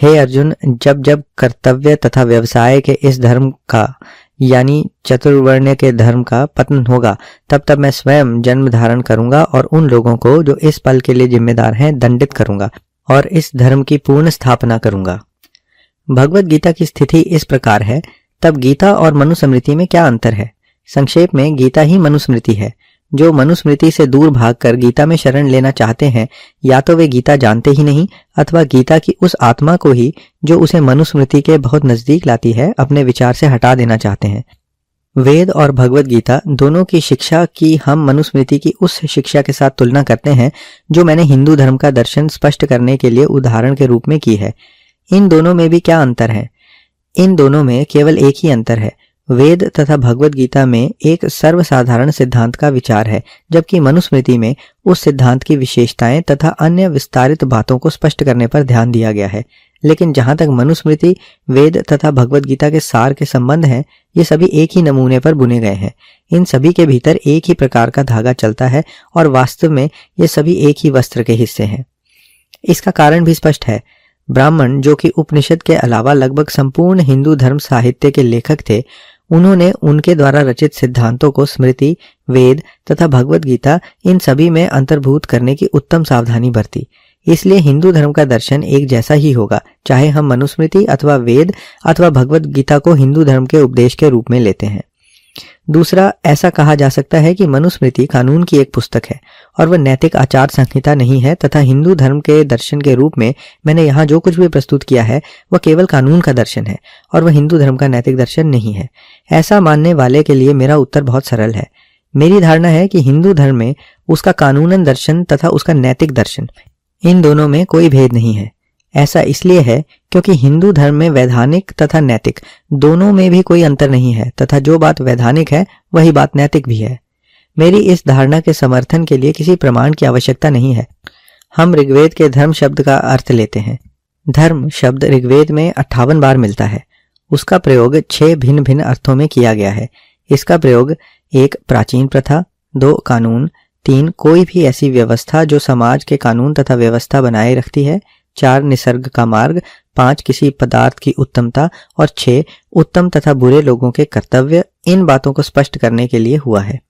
B: हे अर्जुन, जब जब कर्तव्य तथा व्यवसाय के इस धर्म का यानी चतुर्वर्ण के धर्म का पतन होगा। तब तब मैं स्वयं जन्म धारण करूँगा और उन लोगों को जो इस पल के लिए जिम्मेदार हैं, दंडित करूँगा और इस धर्म की पूर्ण स्थापना करूँगा। भगवत गीता की स्थिति इस प्रकार है। तब गीता और मनुस्मृति में क्या अंतर है? संक्षेप में गीता ही मनुस्मृति है। जो मनुस्मृति से दूर भागकर गीता में शरण लेना चाहते हैं, या तो वे गीता जानते ही नहीं, अथवा गीता की उस आत्मा को ही जो उसे मनुस्मृति के बहुत नज़दीक लाती है, अपने विचार से हटा देना चाहते हैं। वेद और भगवत गीता दोनों की शिक्षा की हम मनुस्मृति की उस शिक्षा के साथ तुलना करते हैं, जो मैंने हिंदू धर्म का दर्शन स्पष्ट करने के लिए उदाहरण के रूप में की है। इन दोनों में भी क्या अंतर है? इन दोनों में केवल एक ही अंतर है। वेद तथा भगवत गीता में एक सर्वसाधारण सिद्धांत का विचार है, जबकि मनुस्मृति में उस सिद्धांत की विशेषताएँ तथा अन्य विस्तारित बातों को स्पष्ट करने पर ध्यान दिया गया है। लेकिन जहाँ तक मनुस्मृति, वेद तथा भगवत गीता के सार के संबंध हैं, ये सभी एक ही नमूने पर बुने गए हैं। इन सभी के भीतर एक ही प्रकार का धागा चलता है और वास्तव में ये सभी एक ही वस्त्र के हिस्से हैं। इसका कारण भी स्पष्ट है। ब्राह्मण, जो कि उपनिषद के अलावा लगभग संपूर्ण हिंदू धर्म साहित्य के लेखक थे उन्होंने उनके द्वारा रचित सिद्धांतों को स्मृति, वेद तथा भगवत गीता इन सभी में अंतर्भूत करने की उत्तम सावधानी बरती। इसलिए हिंदू धर्म का दर्शन एक जैसा ही होगा, चाहे हम मनुस्मृति अथवा वेद अथवा भगवत गीता को हिंदू धर्म के उपदेश के रूप में लेते हैं। दूसरा, ऐसा कहा जा सकता है कि मनुस्मृति कानून की एक पुस्तक है, और वह नैतिक आचार संहिता नहीं है तथा हिंदू धर्म के दर्शन के रूप में मैंने यहाँ जो कुछ भी प्रस्तुत किया है, वह केवल कानून का दर्शन है, और वह हिंदू धर्म का नैतिक दर्शन नहीं है। ऐसा मानने वाले के लिए मेरा उत्तर बहुत सरल है। मेरी धारणा है कि हिंदू धर्म में उसका कानूनन दर्शन तथा उसका नैतिक दर्शन, इन दोनों में कोई भेद नहीं है। ऐसा इसलिए है क्योंकि हिंदू धर्म में वैधानिक तथा नैतिक दोनों में भी कोई अंतर नहीं है, तथा जो बात वैधानिक है, वही बात नैतिक भी है। मेरी इस धारणा के समर्थन के लिए किसी प्रमाण की आवश्यकता नहीं है। हम ऋग्वेद के धर्म शब्द का अर्थ लेते हैं। धर्म शब्द ऋग्वेद में अट्ठावन बार मिलता है। उसका प्रयोग छह भिन्न भिन्न अर्थों में किया गया है। इसका प्रयोग एक प्राचीन प्रथा, दो कानून, तीन कोई भी ऐसी व्यवस्था जो समाज के कानून तथा व्यवस्था बनाए रखती है चार निसर्ग का मार्ग, पाँच किसी पदार्थ की उत्तमता और छह उत्तम तथा बुरे लोगों के कर्तव्य, इन बातों को स्पष्ट करने के लिए हुआ है।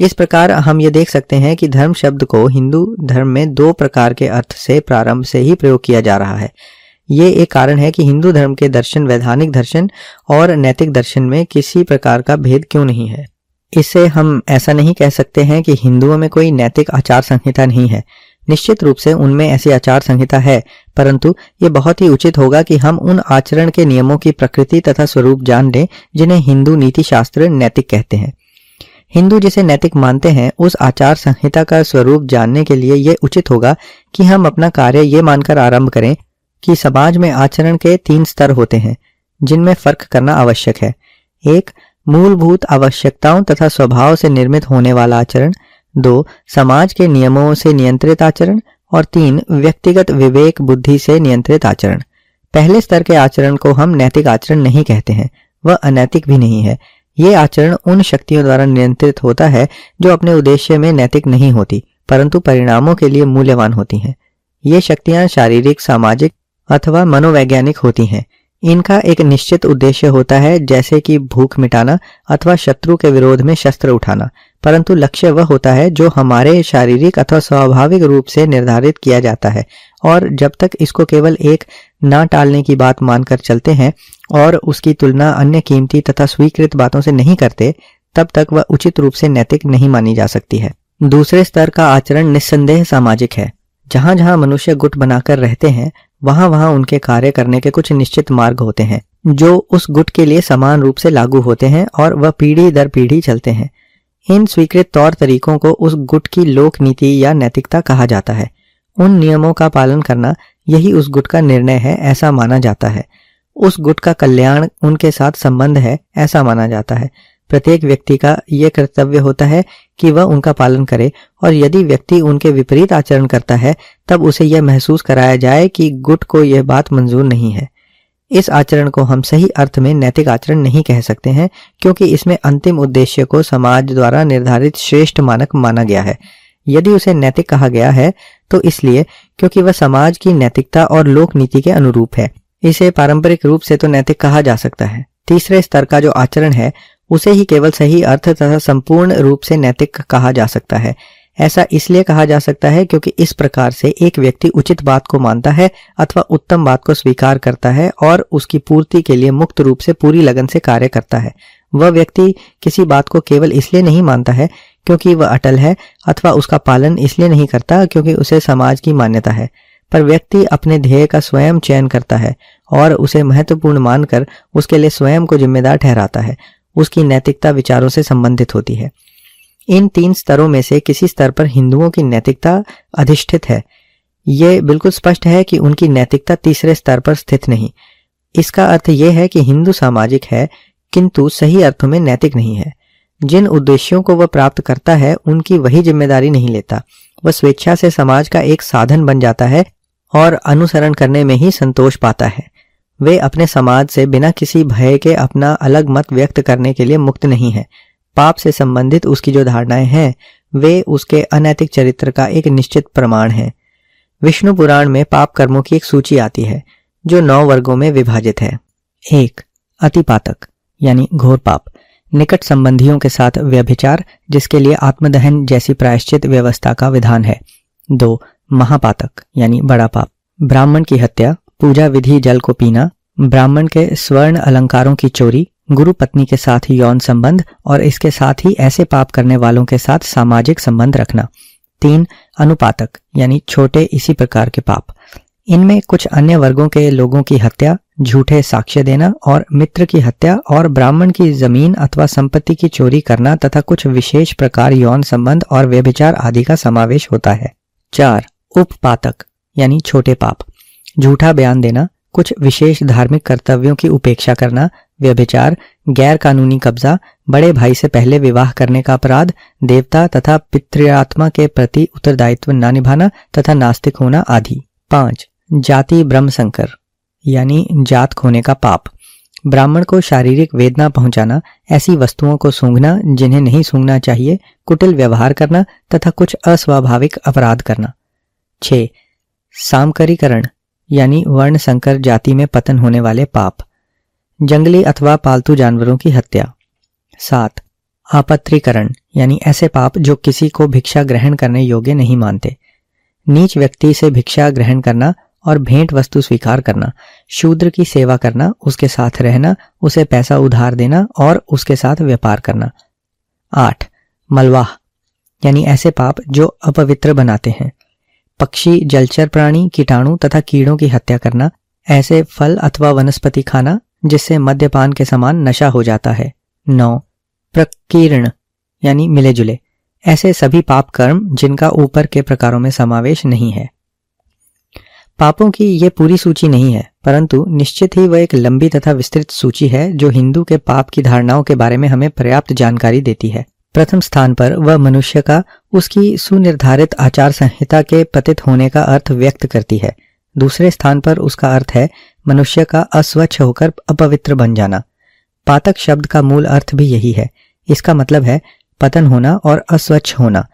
B: इस प्रकार हम ये देख सकते हैं कि धर्म शब्द को हिंदू धर्म में दो प्रकार के अर्थ से प्रारंभ से ही प्रयोग किया जा रहा है। ये एक कारण है कि हिंदू धर्म के दर्शन वैधानिक दर्शन और नैतिक दर्शन में किसी प्रकार का भेद क्यों नहीं है? इससे हम ऐसा नहीं कह सकते हैं कि हिंदुओं में कोई नैतिक आचार संहिता नहीं है। निश्चित रूप से उनमें ऐसी आचार संहिता है, परंतु ये बहुत ही उचित होगा कि हम उन आचरण के नियमों की प्रकृति तथा स्वरूप जान लें, जिन्हें हिंदू नीति शास्त्र नैतिक कहते हैं। हिंदू जिसे नैतिक मानते हैं, उस आचार संहिता का स्वरूप जानने के लिए यह उचित होगा कि हम अपना कार्य ये मानकर आरंभ करें कि समाज में आचरण के तीन स्तर होते हैं, जिनमें फ़र्क करना आवश्यक है। एक, मूलभूत आवश्यकताओं तथा स्वभाव से निर्मित होने वाला आचरण। दो, समाज के नियमों से नियंत्रित आचरण, और तीन, व्यक्तिगत विवेक बुद्धि से नियंत्रित आचरण। पहले स्तर के आचरण को हम नैतिक आचरण नहीं कहते हैं, वह अनैतिक भी नहीं है। ये आचरण उन शक्तियों द्वारा नियंत्रित होता है, जो अपने उद्देश्य में नैतिक नहीं होती, परंतु परिणामों के लिए मूल्यवान होती हैं। ये शक्तियाँ शारीरिक, सामाजिक अथवा मनोवैज्ञानिक होती हैं। इनका एक निश्चित उद्देश्य होता है, जैसे कि भूख मिटाना अथवा शत्रु के विरोध में शस्त्र उठाना। परंतु लक्ष्य वह होता है जो हमारे शारीरिक अथवा स्वाभाविक रूप से निर्धारित किया जाता है। और जब तक इसको केवल एक ना टालने की बात मानकर चलते हैं और उसकी तुलना अन्य कीमती तथा स्वीकृत बातों से नहीं करते, तब तक वह उचित रूप से नैतिक नहीं मानी जा सकती है। दूसरे स्तर का आचरण निस्संदेह सामाजिक है। जहाँ जहाँ मनुष्य गुट बनाकर रहते हैं वहाँ वहाँ उनके कार्य करने के कुछ निश्चित मार्ग होते हैं, जो उस गुट के लिए समान रूप से लागू होते हैं और वह पीढ़ी दर पीढ़ी चलते हैं। इन स्वीकृत तौर तरीकों को उस गुट की लोक नीति या नैतिकता कहा जाता है। उन नियमों का पालन करना यही उस गुट का निर्णय है, ऐसा माना जाता है। उस गुट का कल्याण उनके साथ संबंध है, ऐसा माना जाता है। प्रत्येक व्यक्ति का यह कर्तव्य होता है कि वह उनका पालन करे और यदि व्यक्ति उनके विपरीत आचरण करता है, तब उसे यह महसूस कराया जाए कि गुट को यह बात मंजूर नहीं है। इस आचरण को हम सही अर्थ में नैतिक आचरण नहीं कह सकते हैं, क्योंकि इसमें अंतिम उद्देश्य को समाज द्वारा निर्धारित श्रेष्ठ मानक माना गया है। यदि उसे नैतिक कहा गया है तो इसलिए क्योंकि वह समाज की नैतिकता और लोक नीति के अनुरूप है। इसे पारंपरिक रूप से तो नैतिक कहा जा सकता है। तीसरे स्तर का जो आचरण है, उसे ही केवल सही अर्थ तथा संपूर्ण रूप से नैतिक कहा जा सकता है। ऐसा इसलिए कहा जा सकता है क्योंकि इस प्रकार से एक व्यक्ति उचित बात को मानता है अथवा उत्तम बात को स्वीकार करता है और उसकी पूर्ति के लिए मुक्त रूप से पूरी लगन से कार्य करता है। वह व्यक्ति किसी बात को केवल इसलिए नहीं मानता है क्योंकि वह अटल है अथवा उसका पालन इसलिए नहीं करता क्योंकि उसे समाज की मान्यता है। पर व्यक्ति अपने ध्येय का स्वयं चयन करता है और उसे महत्वपूर्ण मानकर उसके लिए स्वयं को जिम्मेदार ठहराता है। उसकी नैतिकता विचारों से संबंधित होती है। इन तीन स्तरों में से किसी स्तर पर हिंदुओं की नैतिकता अधिष्ठित है। ये बिल्कुल स्पष्ट है कि उनकी नैतिकता तीसरे स्तर पर स्थित नहीं। इसका अर्थ यह है कि हिंदू सामाजिक है, किंतु सही अर्थों में नैतिक नहीं है। जिन उद्देश्यों को वह प्राप्त करता है, उनकी वही ज़िम्मेदारी नहीं लेता। वह स्वेच्छा से समाज का एक साधन बन जाता है और अनुसरण करने में ही संतोष पाता है। वे अपने समाज से बिना किसी भय के अपना अलग मत व्यक्त करने के लिए मुक्त नहीं है। पाप से संबंधित उसकी जो धारणाएँ हैं, वे उसके अनैतिक चरित्र का एक निश्चित प्रमाण है। विष्णु पुराण में पाप कर्मों की एक सूची आती है, जो नौ वर्गों में विभाजित है। एक, अतिपातक, यानी घोर पाप, निकट संबंधियों के साथ व्यभिचार, जिसके लिए आत्मदहन जैसी प्रायश्चित व्यवस्था का विधान है। दो, महापातक, यानी बड़ा पाप, ब्राह्मण की हत्या, पूजा विधि जल को पीना, ब्राह्मण के स्वर्ण अलंकारों की चोरी गुरु पत्नी के साथ यौन संबंध और इसके साथ ही ऐसे पाप करने वालों के साथ सामाजिक संबंध रखना। तीन, अनुपातक, यानी छोटे इसी प्रकार के पाप। इनमें कुछ अन्य वर्गों के लोगों की हत्या, झूठे साक्ष्य देना और मित्र की हत्या और ब्राह्मण की ज़मीन अथवा संपत्ति की चोरी करना तथा कुछ विशेष प्रकार यौन संबंध और व्यभिचार आदि का समावेश होता है। चार, उपपातक, यानी छोटे पाप। झूठा बयान देना, कुछ विशेष धार्मिक कर्तव्यों की उपेक्षा करना व्यभिचार गैर कानूनी कब्जा, बड़े भाई से पहले विवाह करने का अपराध, देवता तथा पितृआत्मा के प्रति उत्तरदायित्व न निभाना तथा नास्तिक होना आदि। पाँच, जाति ब्रह्म संकर यानी जात खोने का पाप। ब्राह्मण को शारीरिक वेदना पहुंचाना, ऐसी वस्तुओं को सूंघना, जिन्हें नहीं सूंघना चाहिए, कुटिल व्यवहार करना तथा कुछ अस्वाभाविक अपराध करना। छ सामकरीकरण, यानी वर्ण संकर जाति में पतन होने वाले पाप। जंगली अथवा पालतू जानवरों की हत्या। सात आपत्रीकरण यानी ऐसे पाप जो किसी को भिक्षा ग्रहण करने योग्य नहीं मानते। नीच व्यक्ति से भिक्षा ग्रहण करना और भेंट वस्तु स्वीकार करना, शूद्र की सेवा करना, उसके साथ रहना, उसे पैसा उधार देना और उसके साथ व्यापार करना। आठ, मलवाह, यानी ऐसे पाप जो अपवित्र बनाते हैं। पक्षी, जलचर प्राणी, कीटाणु तथा कीड़ों की हत्या करना, ऐसे फल अथवा वनस्पति खाना जिससे मद्यपान के समान नशा हो जाता है। नौ, प्रकीर्ण, यानी मिले जुले ऐसे सभी पाप कर्म जिनका ऊपर के प्रकारों में समावेश नहीं है। पापों की यह पूरी सूची नहीं है, परंतु निश्चित ही वह एक लंबी तथा विस्तृत सूची है जो हिंदू के पाप की धारणाओं के बारे में हमें पर्याप्त जानकारी देती है। प्रथम स्थान पर वह मनुष्य का, उसकी सुनिर्धारित आचार संहिता के पतित होने का अर्थ व्यक्त करती है। दूसरे स्थान पर उसका अर्थ है मनुष्य का अस्वच्छ होकर अपवित्र बन जाना। पातक शब्द का मूल अर्थ भी यही है। इसका मतलब है पतन होना और अस्वच्छ होना।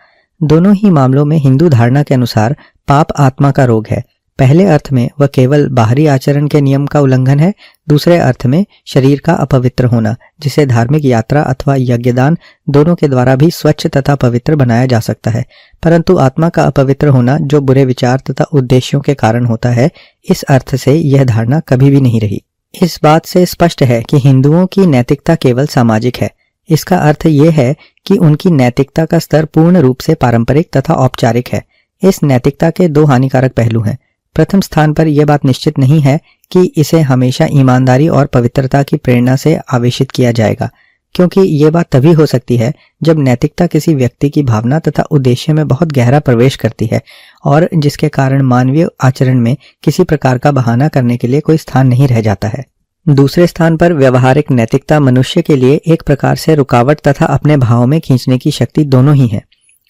B: दोनों ही मामलों में हिंदू धारणा के अनुसार पाप आत्मा का रोग है। पहले अर्थ में वह केवल बाहरी आचरण के नियम का उल्लंघन है, दूसरे अर्थ में शरीर का अपवित्र होना, जिसे धार्मिक यात्रा अथवा यज्ञदान दोनों के द्वारा भी स्वच्छ तथा पवित्र बनाया जा सकता है। परंतु आत्मा का अपवित्र होना जो बुरे विचार तथा उद्देश्यों के कारण होता है, इस अर्थ से यह धारणा कभी भी नहीं रही। इस बात से स्पष्ट है कि हिंदुओं की नैतिकता केवल सामाजिक है। इसका अर्थ यह है कि उनकी नैतिकता का स्तर पूर्ण रूप से पारंपरिक तथा औपचारिक है। इस नैतिकता के दो हानिकारक पहलू हैं। प्रथम स्थान पर यह बात निश्चित नहीं है कि इसे हमेशा ईमानदारी और पवित्रता की प्रेरणा से आवेशित किया जाएगा, क्योंकि ये बात तभी हो सकती है जब नैतिकता किसी व्यक्ति की भावना तथा उद्देश्य में बहुत गहरा प्रवेश करती है और जिसके कारण मानवीय आचरण में किसी प्रकार का बहाना करने के लिए कोई स्थान नहीं रह जाता है। दूसरे स्थान पर व्यवहारिक नैतिकता मनुष्य के लिए एक प्रकार से रुकावट तथा अपने भाव में खींचने की शक्ति दोनों ही है।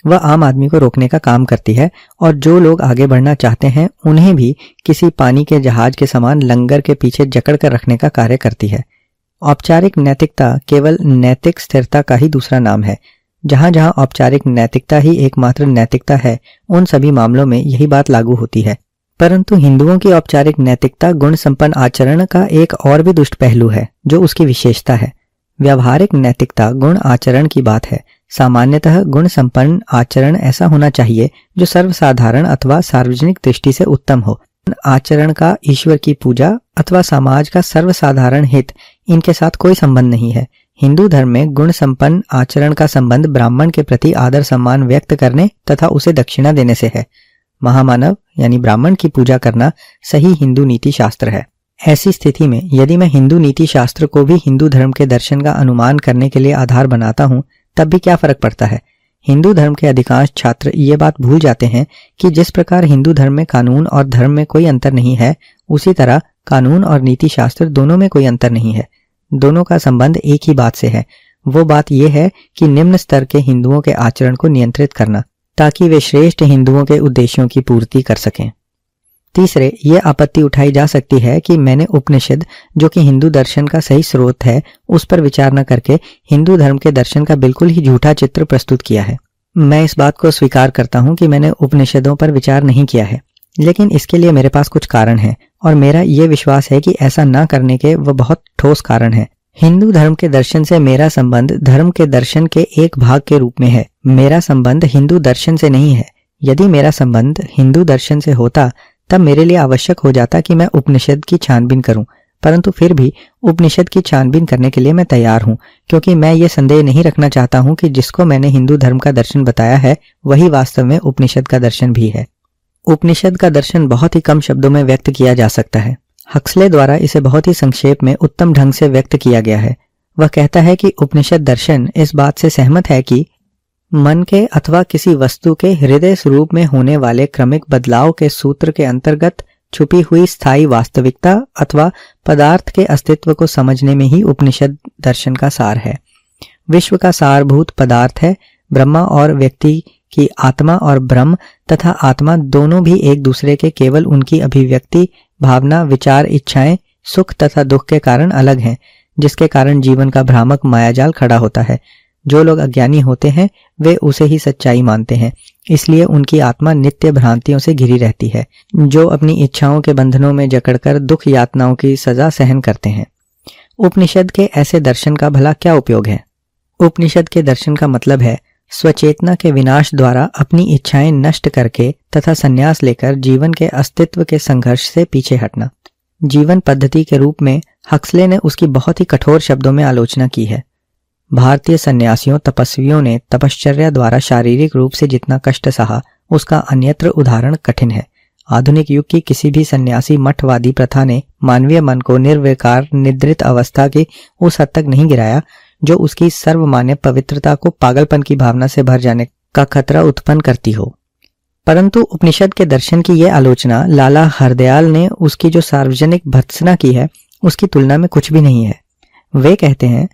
B: वह आम आदमी को रोकने का काम करती है और जो लोग आगे बढ़ना चाहते हैं, उन्हें भी किसी पानी के जहाज़ के समान लंगर के पीछे जकड़ कर रखने का कार्य करती है। औपचारिक नैतिकता केवल नैतिक स्थिरता का ही दूसरा नाम है। जहाँ जहाँ औपचारिक नैतिकता ही एकमात्र नैतिकता है, उन सभी मामलों में यही बात लागू होती है। परंतु हिंदुओं की औपचारिक नैतिकता गुण संपन्न आचरण का एक और भी दुष्ट पहलू है, जो उसकी विशेषता है। व्यवहारिक नैतिकता गुण आचरण की बात है। सामान्यतः गुण संपन्न आचरण ऐसा होना चाहिए जो सर्वसाधारण अथवा सार्वजनिक दृष्टि से उत्तम हो। आचरण का ईश्वर की पूजा अथवा समाज का सर्वसाधारण हित, इनके साथ कोई संबंध नहीं है। हिंदू धर्म में गुण संपन्न आचरण का संबंध ब्राह्मण के प्रति आदर सम्मान व्यक्त करने तथा उसे दक्षिणा देने से है। महामानव, यानी ब्राह्मण की पूजा करना सही हिंदू नीति शास्त्र है। ऐसी स्थिति में यदि मैं हिंदू नीति शास्त्र को भी हिंदू धर्म के दर्शन का अनुमान करने के लिए आधार बनाता हूँ तब भी क्या फ़र्क पड़ता है? हिंदू धर्म के अधिकांश छात्र ये बात भूल जाते हैं कि जिस प्रकार हिंदू धर्म में कानून और धर्म में कोई अंतर नहीं है, उसी तरह कानून और नीति शास्त्र दोनों में कोई अंतर नहीं है। दोनों का संबंध एक ही बात से है। वो बात यह है कि निम्न स्तर के हिंदुओं के आचरण को नियंत्रित करना, ताकि वे श्रेष्ठ हिंदुओं के उद्देश्यों की पूर्ति कर सकें। तीसरे, ये आपत्ति उठाई जा सकती है कि मैंने उपनिषद, जो कि हिंदू दर्शन का सही स्रोत है, उस पर विचार न करके हिंदू धर्म के दर्शन का बिल्कुल ही झूठा चित्र प्रस्तुत किया है। मैं इस बात को स्वीकार करता हूँ कि मैंने उपनिषदों पर विचार नहीं किया है, लेकिन इसके लिए मेरे पास कुछ कारण है, और मेरा ये विश्वास है कि ऐसा न करने के वह बहुत ठोस कारण है। हिंदू धर्म के दर्शन से मेरा संबंध धर्म के दर्शन के एक भाग के रूप में है। मेरा संबंध हिंदू दर्शन से नहीं है। यदि मेरा संबंध हिंदू दर्शन से होता तब मेरे लिए आवश्यक हो जाता कि मैं उपनिषद की छानबीन करूँ। परंतु फिर भी उपनिषद की छानबीन करने के लिए मैं तैयार हूँ, क्योंकि मैं ये संदेह नहीं रखना चाहता हूँ कि जिसको मैंने हिंदू धर्म का दर्शन बताया है, वही वास्तव में उपनिषद का दर्शन भी है। उपनिषद का दर्शन बहुत ही कम शब्दों में व्यक्त किया जा सकता है। हक्सले द्वारा इसे बहुत ही संक्षेप में उत्तम ढंग से व्यक्त किया गया है। वह कहता है कि उपनिषद दर्शन इस बात से सहमत है कि मन के अथवा किसी वस्तु के हृदय स्वरूप में होने वाले क्रमिक बदलाव के सूत्र के अंतर्गत छुपी हुई स्थायी वास्तविकता अथवा पदार्थ के अस्तित्व को समझने में ही उपनिषद दर्शन का सार है। विश्व का सारभूत पदार्थ है, ब्रह्मा और व्यक्ति की आत्मा और ब्रह्म तथा आत्मा दोनों भी एक दूसरे के केवल उनकी अभिव्यक्ति, भावना, विचार, इच्छाएँ, सुख तथा दुख के कारण अलग हैं, जिसके कारण जीवन का भ्रामक मायाजाल खड़ा होता है। जो लोग अज्ञानी होते हैं, वे उसे ही सच्चाई मानते हैं। इसलिए उनकी आत्मा नित्य भ्रांतियों से घिरी रहती है, जो अपनी इच्छाओं के बंधनों में जकड़कर दुख यातनाओं की सजा सहन करते हैं। उपनिषद के ऐसे दर्शन का भला क्या उपयोग है? उपनिषद के दर्शन का मतलब है, स्वचेतना के विनाश द्वारा अपनी इच्छाएँ नष्ट करके तथा संन्यास लेकर जीवन के अस्तित्व के संघर्ष से पीछे हटना। जीवन पद्धति के रूप में हक्सले ने उसकी बहुत ही कठोर शब्दों में आलोचना की है। भारतीय सन्यासियों, तपस्वियों ने तपश्चर्या द्वारा शारीरिक रूप से जितना कष्ट सहा, उसका अन्यत्र उदाहरण कठिन है। आधुनिक युग की किसी भी सन्यासी मठवादी प्रथा ने मानवीय मन को निर्विकार, निद्रित अवस्था की उस हद तक नहीं गिराया, जो उसकी सर्वमान्य पवित्रता को पागलपन की भावना से भर जाने का खतरा उत्पन्न करती हो। परंतु उपनिषद के दर्शन की यह आलोचना लाला हरदयाल ने उसकी जो सार्वजनिक भत्सना की है, उसकी तुलना में कुछ भी नहीं है। वे कहते हैं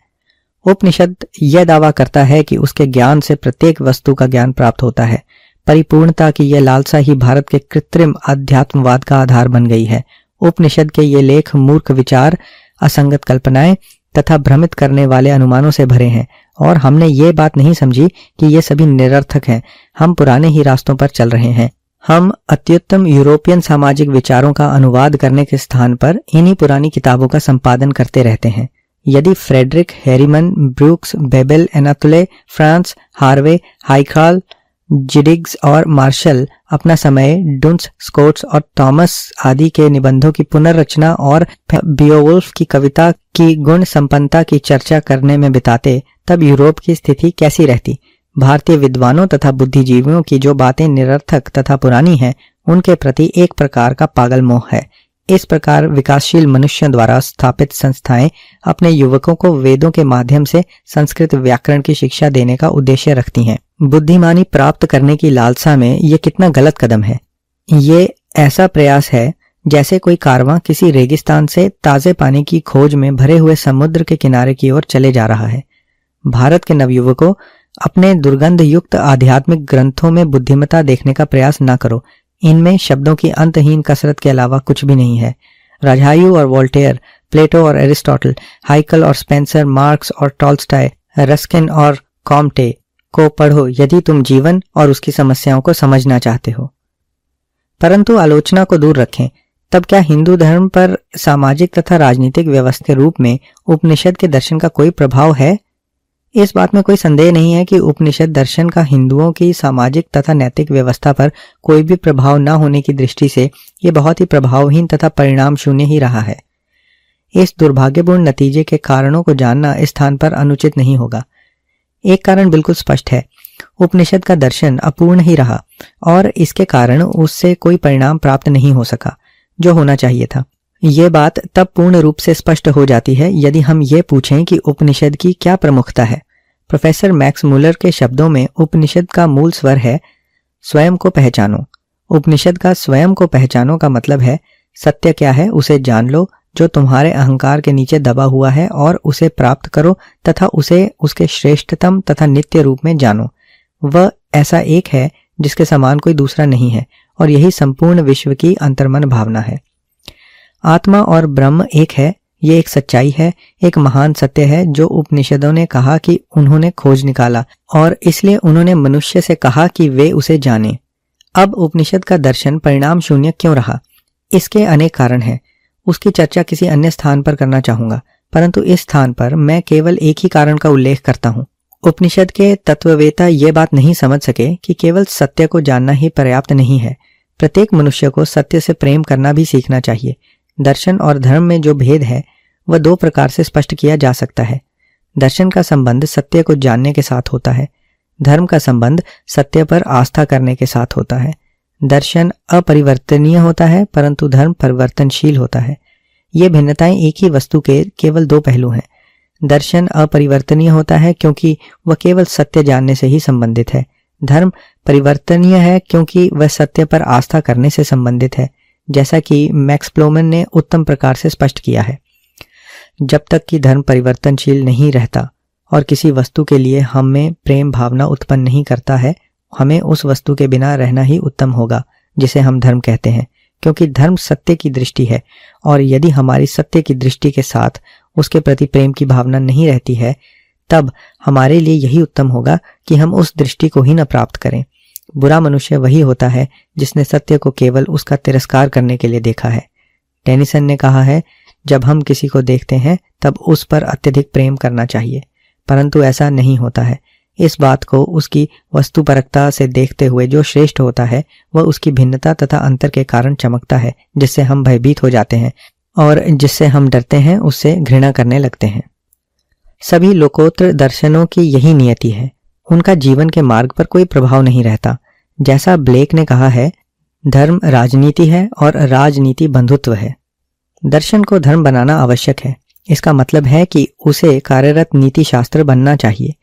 B: उपनिषद यह दावा करता है कि उसके ज्ञान से प्रत्येक वस्तु का ज्ञान प्राप्त होता है। परिपूर्णता की यह लालसा ही भारत के कृत्रिम अध्यात्मवाद का आधार बन गई है। उपनिषद के ये लेख मूर्ख विचार, असंगत कल्पनाएँ तथा भ्रमित करने वाले अनुमानों से भरे हैं। और हमने ये बात नहीं समझी कि ये सभी निरर्थक हैं। हम पुराने ही रास्तों पर चल रहे हैं। हम अत्युत्तम यूरोपियन सामाजिक विचारों का अनुवाद करने के स्थान पर इन्हीं पुरानी किताबों का संपादन करते रहते हैं। यदि Frederick Harriman, Brooks, Bebel, Anatole, France, Harvey, Haeckel, Giddings और मार्शल अपना समय डुंस स्कोट्स और थॉमस आदि के निबंधों की पुनर्रचना और बियोवुल्फ की कविता की गुण संपन्नता की चर्चा करने में बिताते, तब यूरोप की स्थिति कैसी रहती? भारतीय विद्वानों तथा बुद्धिजीवियों की जो बातें निरर्थक तथा पुरानी हैं, उनके प्रति एक प्रकार का पागल मोह है। इस प्रकार विकासशील मनुष्यों द्वारा स्थापित संस्थाएँ अपने युवकों को वेदों के माध्यम से संस्कृत व्याकरण की शिक्षा देने का उद्देश्य रखती हैं। बुद्धिमानी प्राप्त करने की लालसा में ये कितना गलत कदम है। ये ऐसा प्रयास है जैसे कोई कारवां किसी रेगिस्तान से ताजे पानी की खोज में भरे हुए समुद्र के किनारे की ओर चले जा रहा है। भारत के नवयुवकों अपने दुर्गंध युक्त आध्यात्मिक ग्रंथों में बुद्धिमता देखने का प्रयास न करो। इनमें शब्दों की अंतहीन कसरत के अलावा कुछ भी नहीं है। राजायु और वोल्टेयर, प्लेटो और एरिस्टोटल, हाइकल और स्पेंसर, मार्क्स और टॉल्स्टाय, रस्किन और कॉमटे को पढ़ो यदि तुम जीवन और उसकी समस्याओं को समझना चाहते हो। परंतु आलोचना को दूर रखें, तब क्या हिंदू धर्म पर सामाजिक तथा राजनीतिक व्यवस्था के रूप में उपनिषद के दर्शन का कोई प्रभाव है? इस बात में कोई संदेह नहीं है कि उपनिषद दर्शन का हिंदुओं की सामाजिक तथा नैतिक व्यवस्था पर कोई भी प्रभाव न होने की दृष्टि से यह बहुत ही प्रभावहीन तथा परिणाम शून्य ही रहा है। इस दुर्भाग्यपूर्ण नतीजे के कारणों को जानना इस स्थान पर अनुचित नहीं होगा। एक कारण बिल्कुल स्पष्ट है। उपनिषद का दर्शन अपूर्ण ही रहा और इसके कारण उससे कोई परिणाम प्राप्त नहीं हो सका, जो होना चाहिए था। ये बात तब पूर्ण रूप से स्पष्ट हो जाती है यदि हम ये पूछें कि उपनिषद की क्या प्रमुखता है। प्रोफेसर मैक्स मुलर के शब्दों में उपनिषद का मूल स्वर है, स्वयं को पहचानो। उपनिषद का स्वयं को पहचानो का मतलब है, सत्य क्या है उसे जान लो, जो तुम्हारे अहंकार के नीचे दबा हुआ है और उसे प्राप्त करो तथा उसे उसके श्रेष्ठतम तथा नित्य रूप में जानो। वह ऐसा एक है जिसके समान कोई दूसरा नहीं है और यही संपूर्ण विश्व की अंतर्मन भावना है। आत्मा और ब्रह्म एक है, ये एक सच्चाई है, एक महान सत्य है, जो उपनिषदों ने कहा कि उन्होंने खोज निकाला और इसलिए उन्होंने मनुष्य से कहा कि वे उसे जाने। अब उपनिषद का दर्शन परिणाम शून्य क्यों रहा? इसके अनेक कारण हैं। उसकी चर्चा किसी अन्य स्थान पर करना चाहूँगा, परंतु इस स्थान पर मैं केवल एक ही कारण का उल्लेख करता हूँ। उपनिषद के तत्ववेता ये बात नहीं समझ सके कि केवल सत्य को जानना ही पर्याप्त नहीं है। प्रत्येक मनुष्य को सत्य से प्रेम करना भी सीखना चाहिए। दर्शन और धर्म में जो भेद है, वह दो प्रकार से स्पष्ट किया जा सकता है। दर्शन का संबंध सत्य को जानने के साथ होता है। धर्म का संबंध सत्य पर आस्था करने के साथ होता है। दर्शन अपरिवर्तनीय होता है, परंतु धर्म परिवर्तनशील होता है। ये भिन्नताएँ एक ही वस्तु के केवल दो पहलू हैं। दर्शन अपरिवर्तनीय होता है क्योंकि वह केवल सत्य जानने से ही संबंधित है। धर्म परिवर्तनीय है क्योंकि वह सत्य पर आस्था करने से संबंधित है। जैसा कि मैक्स प्लोमन ने उत्तम प्रकार से स्पष्ट किया है। जब तक कि धर्म परिवर्तनशील नहीं रहता और किसी वस्तु के लिए हम में प्रेम भावना उत्पन्न नहीं करता है, हमें उस वस्तु के बिना रहना ही उत्तम होगा, जिसे हम धर्म कहते हैं, क्योंकि धर्म सत्य की दृष्टि है और यदि हमारी सत्य की दृष्टि के साथ उसके प्रति प्रेम की भावना नहीं रहती है, तब हमारे लिए यही उत्तम होगा कि हम उस दृष्टि को ही न प्राप्त करें। बुरा मनुष्य वही होता है जिसने सत्य को केवल उसका तिरस्कार करने के लिए देखा है। टेनिसन ने कहा है, जब हम किसी को देखते हैं, तब उस पर अत्यधिक प्रेम करना चाहिए। परंतु ऐसा नहीं होता है। इस बात को उसकी वस्तुपरकता से देखते हुए जो श्रेष्ठ होता है, वह उसकी भिन्नता तथा अंतर के कारण चमकता है, जिससे हम भयभीत हो जाते हैं और जिससे हम डरते हैं, उससे घृणा करने लगते हैं। सभी लोकोत्र दर्शनों की यही नियति है। उनका जीवन के मार्ग पर कोई प्रभाव नहीं रहता। जैसा ब्लेक ने कहा है, धर्म राजनीति है और राजनीति बंधुत्व है। दर्शन को धर्म बनाना आवश्यक है। इसका मतलब है कि उसे कार्यरत नीति शास्त्र बनना चाहिए।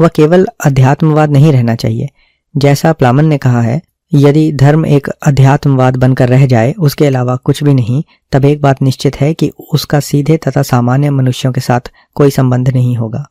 B: वह केवल अध्यात्मवाद नहीं रहना चाहिए। जैसा प्लामन ने कहा है, यदि धर्म एक अध्यात्मवाद बनकर रह जाए, उसके अलावा कुछ भी नहीं, तब एक बात निश्चित है कि उसका सीधे तथा सामान्य मनुष्यों के साथ कोई संबंध नहीं होगा।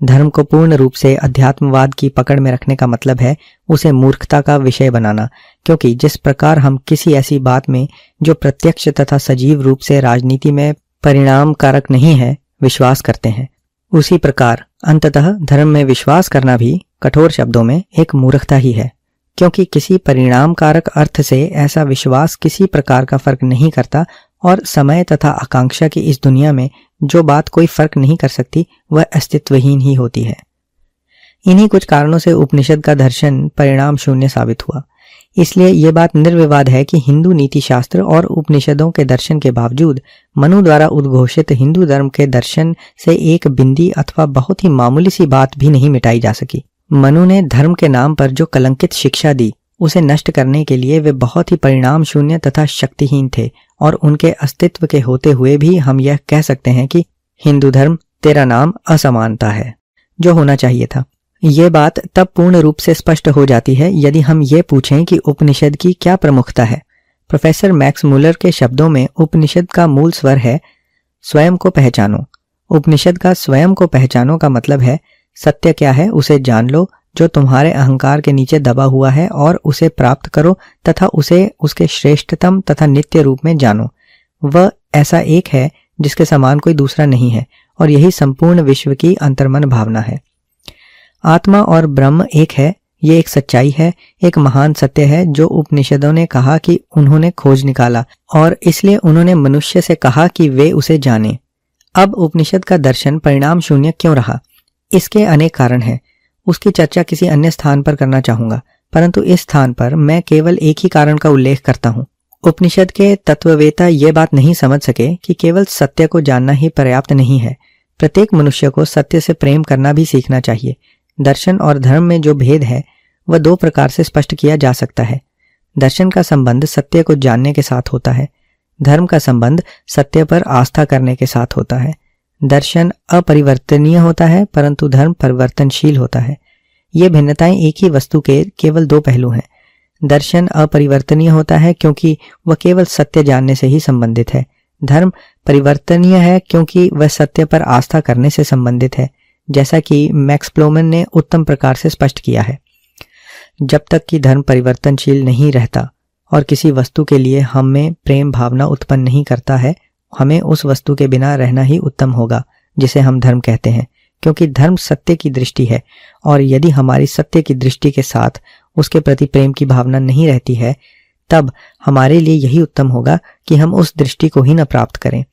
B: धर्म को पूर्ण रूप से अध्यात्मवाद की पकड़ में रखने का मतलब है उसे मूर्खता का विषय बनाना, क्योंकि जिस प्रकार हम किसी ऐसी बात में, जो प्रत्यक्ष तथा सजीव रूप से राजनीति में परिणाम कारक नहीं है, विश्वास करते हैं। उसी प्रकार, अंततः धर्म में विश्वास करना भी कठोर शब्दों में एक मूर्खता ही है, क्योंकि किसी परिणाम कारक अर्थ से ऐसा विश्वास किसी प्रकार का फ़र्क नहीं करता और समय तथा आकांक्षा की इस दुनिया में जो बात कोई फ़र्क नहीं कर सकती, वह अस्तित्वहीन ही होती है। इन्हीं कुछ कारणों से उपनिषद का दर्शन परिणाम शून्य साबित हुआ। इसलिए यह बात निर्विवाद है कि हिंदू नीति शास्त्र और उपनिषदों के दर्शन के बावजूद मनु द्वारा उद्घोषित हिंदू धर्म के दर्शन से एक बिंदी अथवा बहुत ही मामूली सी बात भी नहीं मिटाई जा सकी। मनु ने धर्म के नाम पर जो कलंकित शिक्षा दी उसे नष्ट करने के लिए वे बहुत ही परिणाम शून्य तथा शक्तिहीन थे और उनके अस्तित्व के होते हुए भी हम यह कह सकते हैं कि हिंदू धर्म तेरा नाम असमानता है, जो होना चाहिए था। ये बात तब पूर्ण रूप से स्पष्ट हो जाती है यदि हम ये पूछें कि उपनिषद की क्या प्रमुखता है। प्रोफेसर मैक्स मूलर के शब्दों में उपनिषद का मूल स्वर है, स्वयं को पहचानो। उपनिषद का स्वयं को पहचानो का मतलब है, सत्य क्या है उसे जान लो जो तुम्हारे अहंकार के नीचे दबा हुआ है और उसे प्राप्त करो तथा उसे उसके श्रेष्ठतम तथा नित्य रूप में जानो। वह ऐसा एक है जिसके समान कोई दूसरा नहीं है और यही संपूर्ण विश्व की अंतर्मन भावना है। आत्मा और ब्रह्म एक है, ये एक सच्चाई है, एक महान सत्य है, जो उपनिषदों ने कहा कि उन्होंने खोज निकाला और इसलिए उन्होंने मनुष्य से कहा कि वे उसे जाने। अब उपनिषद का दर्शन परिणाम शून्य क्यों रहा? इसके अनेक कारण हैं। उसकी चर्चा किसी अन्य स्थान पर करना चाहूँगा, परंतु इस स्थान पर मैं केवल एक ही कारण का उल्लेख करता हूँ। उपनिषद के तत्ववेता ये बात नहीं समझ सके कि केवल सत्य को जानना ही पर्याप्त नहीं है। प्रत्येक मनुष्य को सत्य से प्रेम करना भी सीखना चाहिए। दर्शन और धर्म में जो भेद है, वह दो प्रकार से स्पष्ट किया जा सकता है। दर्शन का संबंध सत्य को जानने के साथ होता है। धर्म का संबंध सत्य पर आस्था करने के साथ होता है। दर्शन अपरिवर्तनीय होता है, परंतु धर्म परिवर्तनशील होता है। ये भिन्नताएँ एक ही वस्तु के केवल दो पहलू हैं। दर्शन अपरिवर्तनीय होता है क्योंकि वह केवल सत्य जानने से ही संबंधित है। धर्म परिवर्तनीय है क्योंकि वह सत्य पर आस्था करने से संबंधित है, जैसा कि मैक्स प्लोमन ने उत्तम प्रकार से स्पष्ट किया है। जब तक कि धर्म परिवर्तनशील नहीं रहता और किसी वस्तु के लिए हम में प्रेम भावना उत्पन्न नहीं करता है हमें उस वस्तु के बिना रहना ही उत्तम होगा, जिसे हम धर्म कहते हैं, क्योंकि धर्म सत्य की दृष्टि है, और यदि हमारी सत्य की दृष्टि के साथ उसके प्रति प्रेम की भावना नहीं रहती है, तब हमारे लिए यही उत्तम होगा कि हम उस दृष्टि को ही न प्राप्त करें।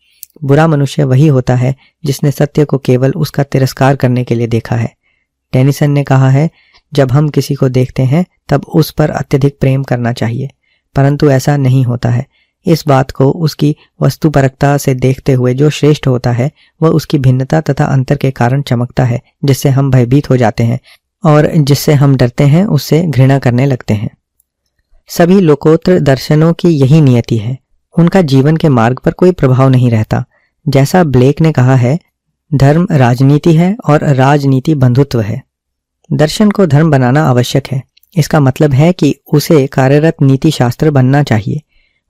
B: बुरा मनुष्य वही होता है जिसने सत्य को केवल उसका तिरस्कार करने के लिए देखा है। टेनिसन ने कहा है, जब हम किसी को देखते हैं, तब उस पर अत्यधिक प्रेम करना चाहिए, परंतु ऐसा नहीं होता है। इस बात को उसकी वस्तुपरकता से देखते हुए जो श्रेष्ठ होता है, वह उसकी भिन्नता तथा अंतर के कारण चमकता है, जिससे हम भयभीत हो जाते हैं और जिससे हम डरते हैं, उससे घृणा करने लगते हैं। सभी लोकोत्र दर्शनों की यही नियति है। उनका जीवन के मार्ग पर कोई प्रभाव नहीं रहता। जैसा ब्लेक ने कहा है, धर्म राजनीति है और राजनीति बंधुत्व है। दर्शन को धर्म बनाना आवश्यक है। इसका मतलब है कि उसे कार्यरत नीति शास्त्र बनना चाहिए।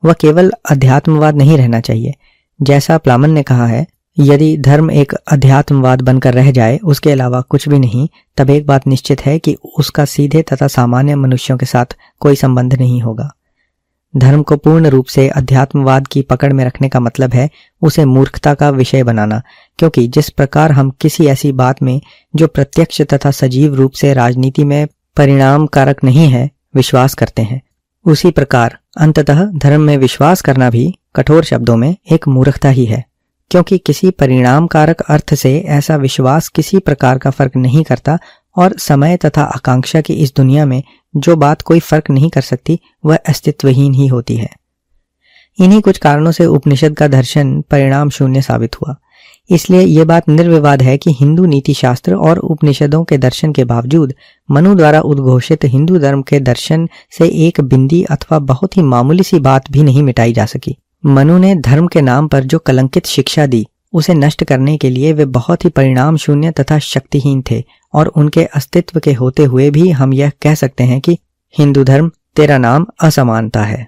B: वह केवल अध्यात्मवाद नहीं रहना चाहिए। जैसा प्लामन ने कहा है, यदि धर्म एक अध्यात्मवाद बनकर रह जाए, उसके अलावा कुछ भी नहीं, तब एक बात निश्चित है कि उसका सीधे तथा सामान्य मनुष्यों के साथ कोई संबंध नहीं होगा। धर्म को पूर्ण रूप से अध्यात्मवाद की पकड़ में रखने का मतलब है उसे मूर्खता का विषय बनाना, क्योंकि जिस प्रकार हम किसी ऐसी बात में, जो प्रत्यक्ष तथा सजीव रूप से राजनीति में परिणाम कारक नहीं है, विश्वास करते हैं। उसी प्रकार अंततः धर्म में विश्वास करना भी कठोर शब्दों में एक मूर्खता ही है, क्योंकि किसी परिणाम कारक अर्थ से ऐसा विश्वास किसी प्रकार का फ़र्क नहीं करता और समय तथा आकांक्षा की इस दुनिया में जो बात कोई फ़र्क नहीं कर सकती, वह अस्तित्वहीन ही होती है। इन्हीं कुछ कारणों से उपनिषद का दर्शन परिणाम शून्य साबित हुआ। इसलिए यह बात निर्विवाद है कि हिंदू नीति शास्त्र और उपनिषदों के दर्शन के बावजूद मनु द्वारा उद्घोषित हिंदू धर्म के दर्शन से एक बिंदी अथवा बहुत ही मामूली सी बात भी नहीं मिटाई जा सकी। मनु ने धर्म के नाम पर जो कलंकित शिक्षा दी, उसे नष्ट करने के लिए वे बहुत ही परिणाम शून्य तथा शक्तिहीन थे और उनके अस्तित्व के होते हुए भी हम यह कह सकते हैं कि हिंदू धर्म तेरा नाम असमानता है।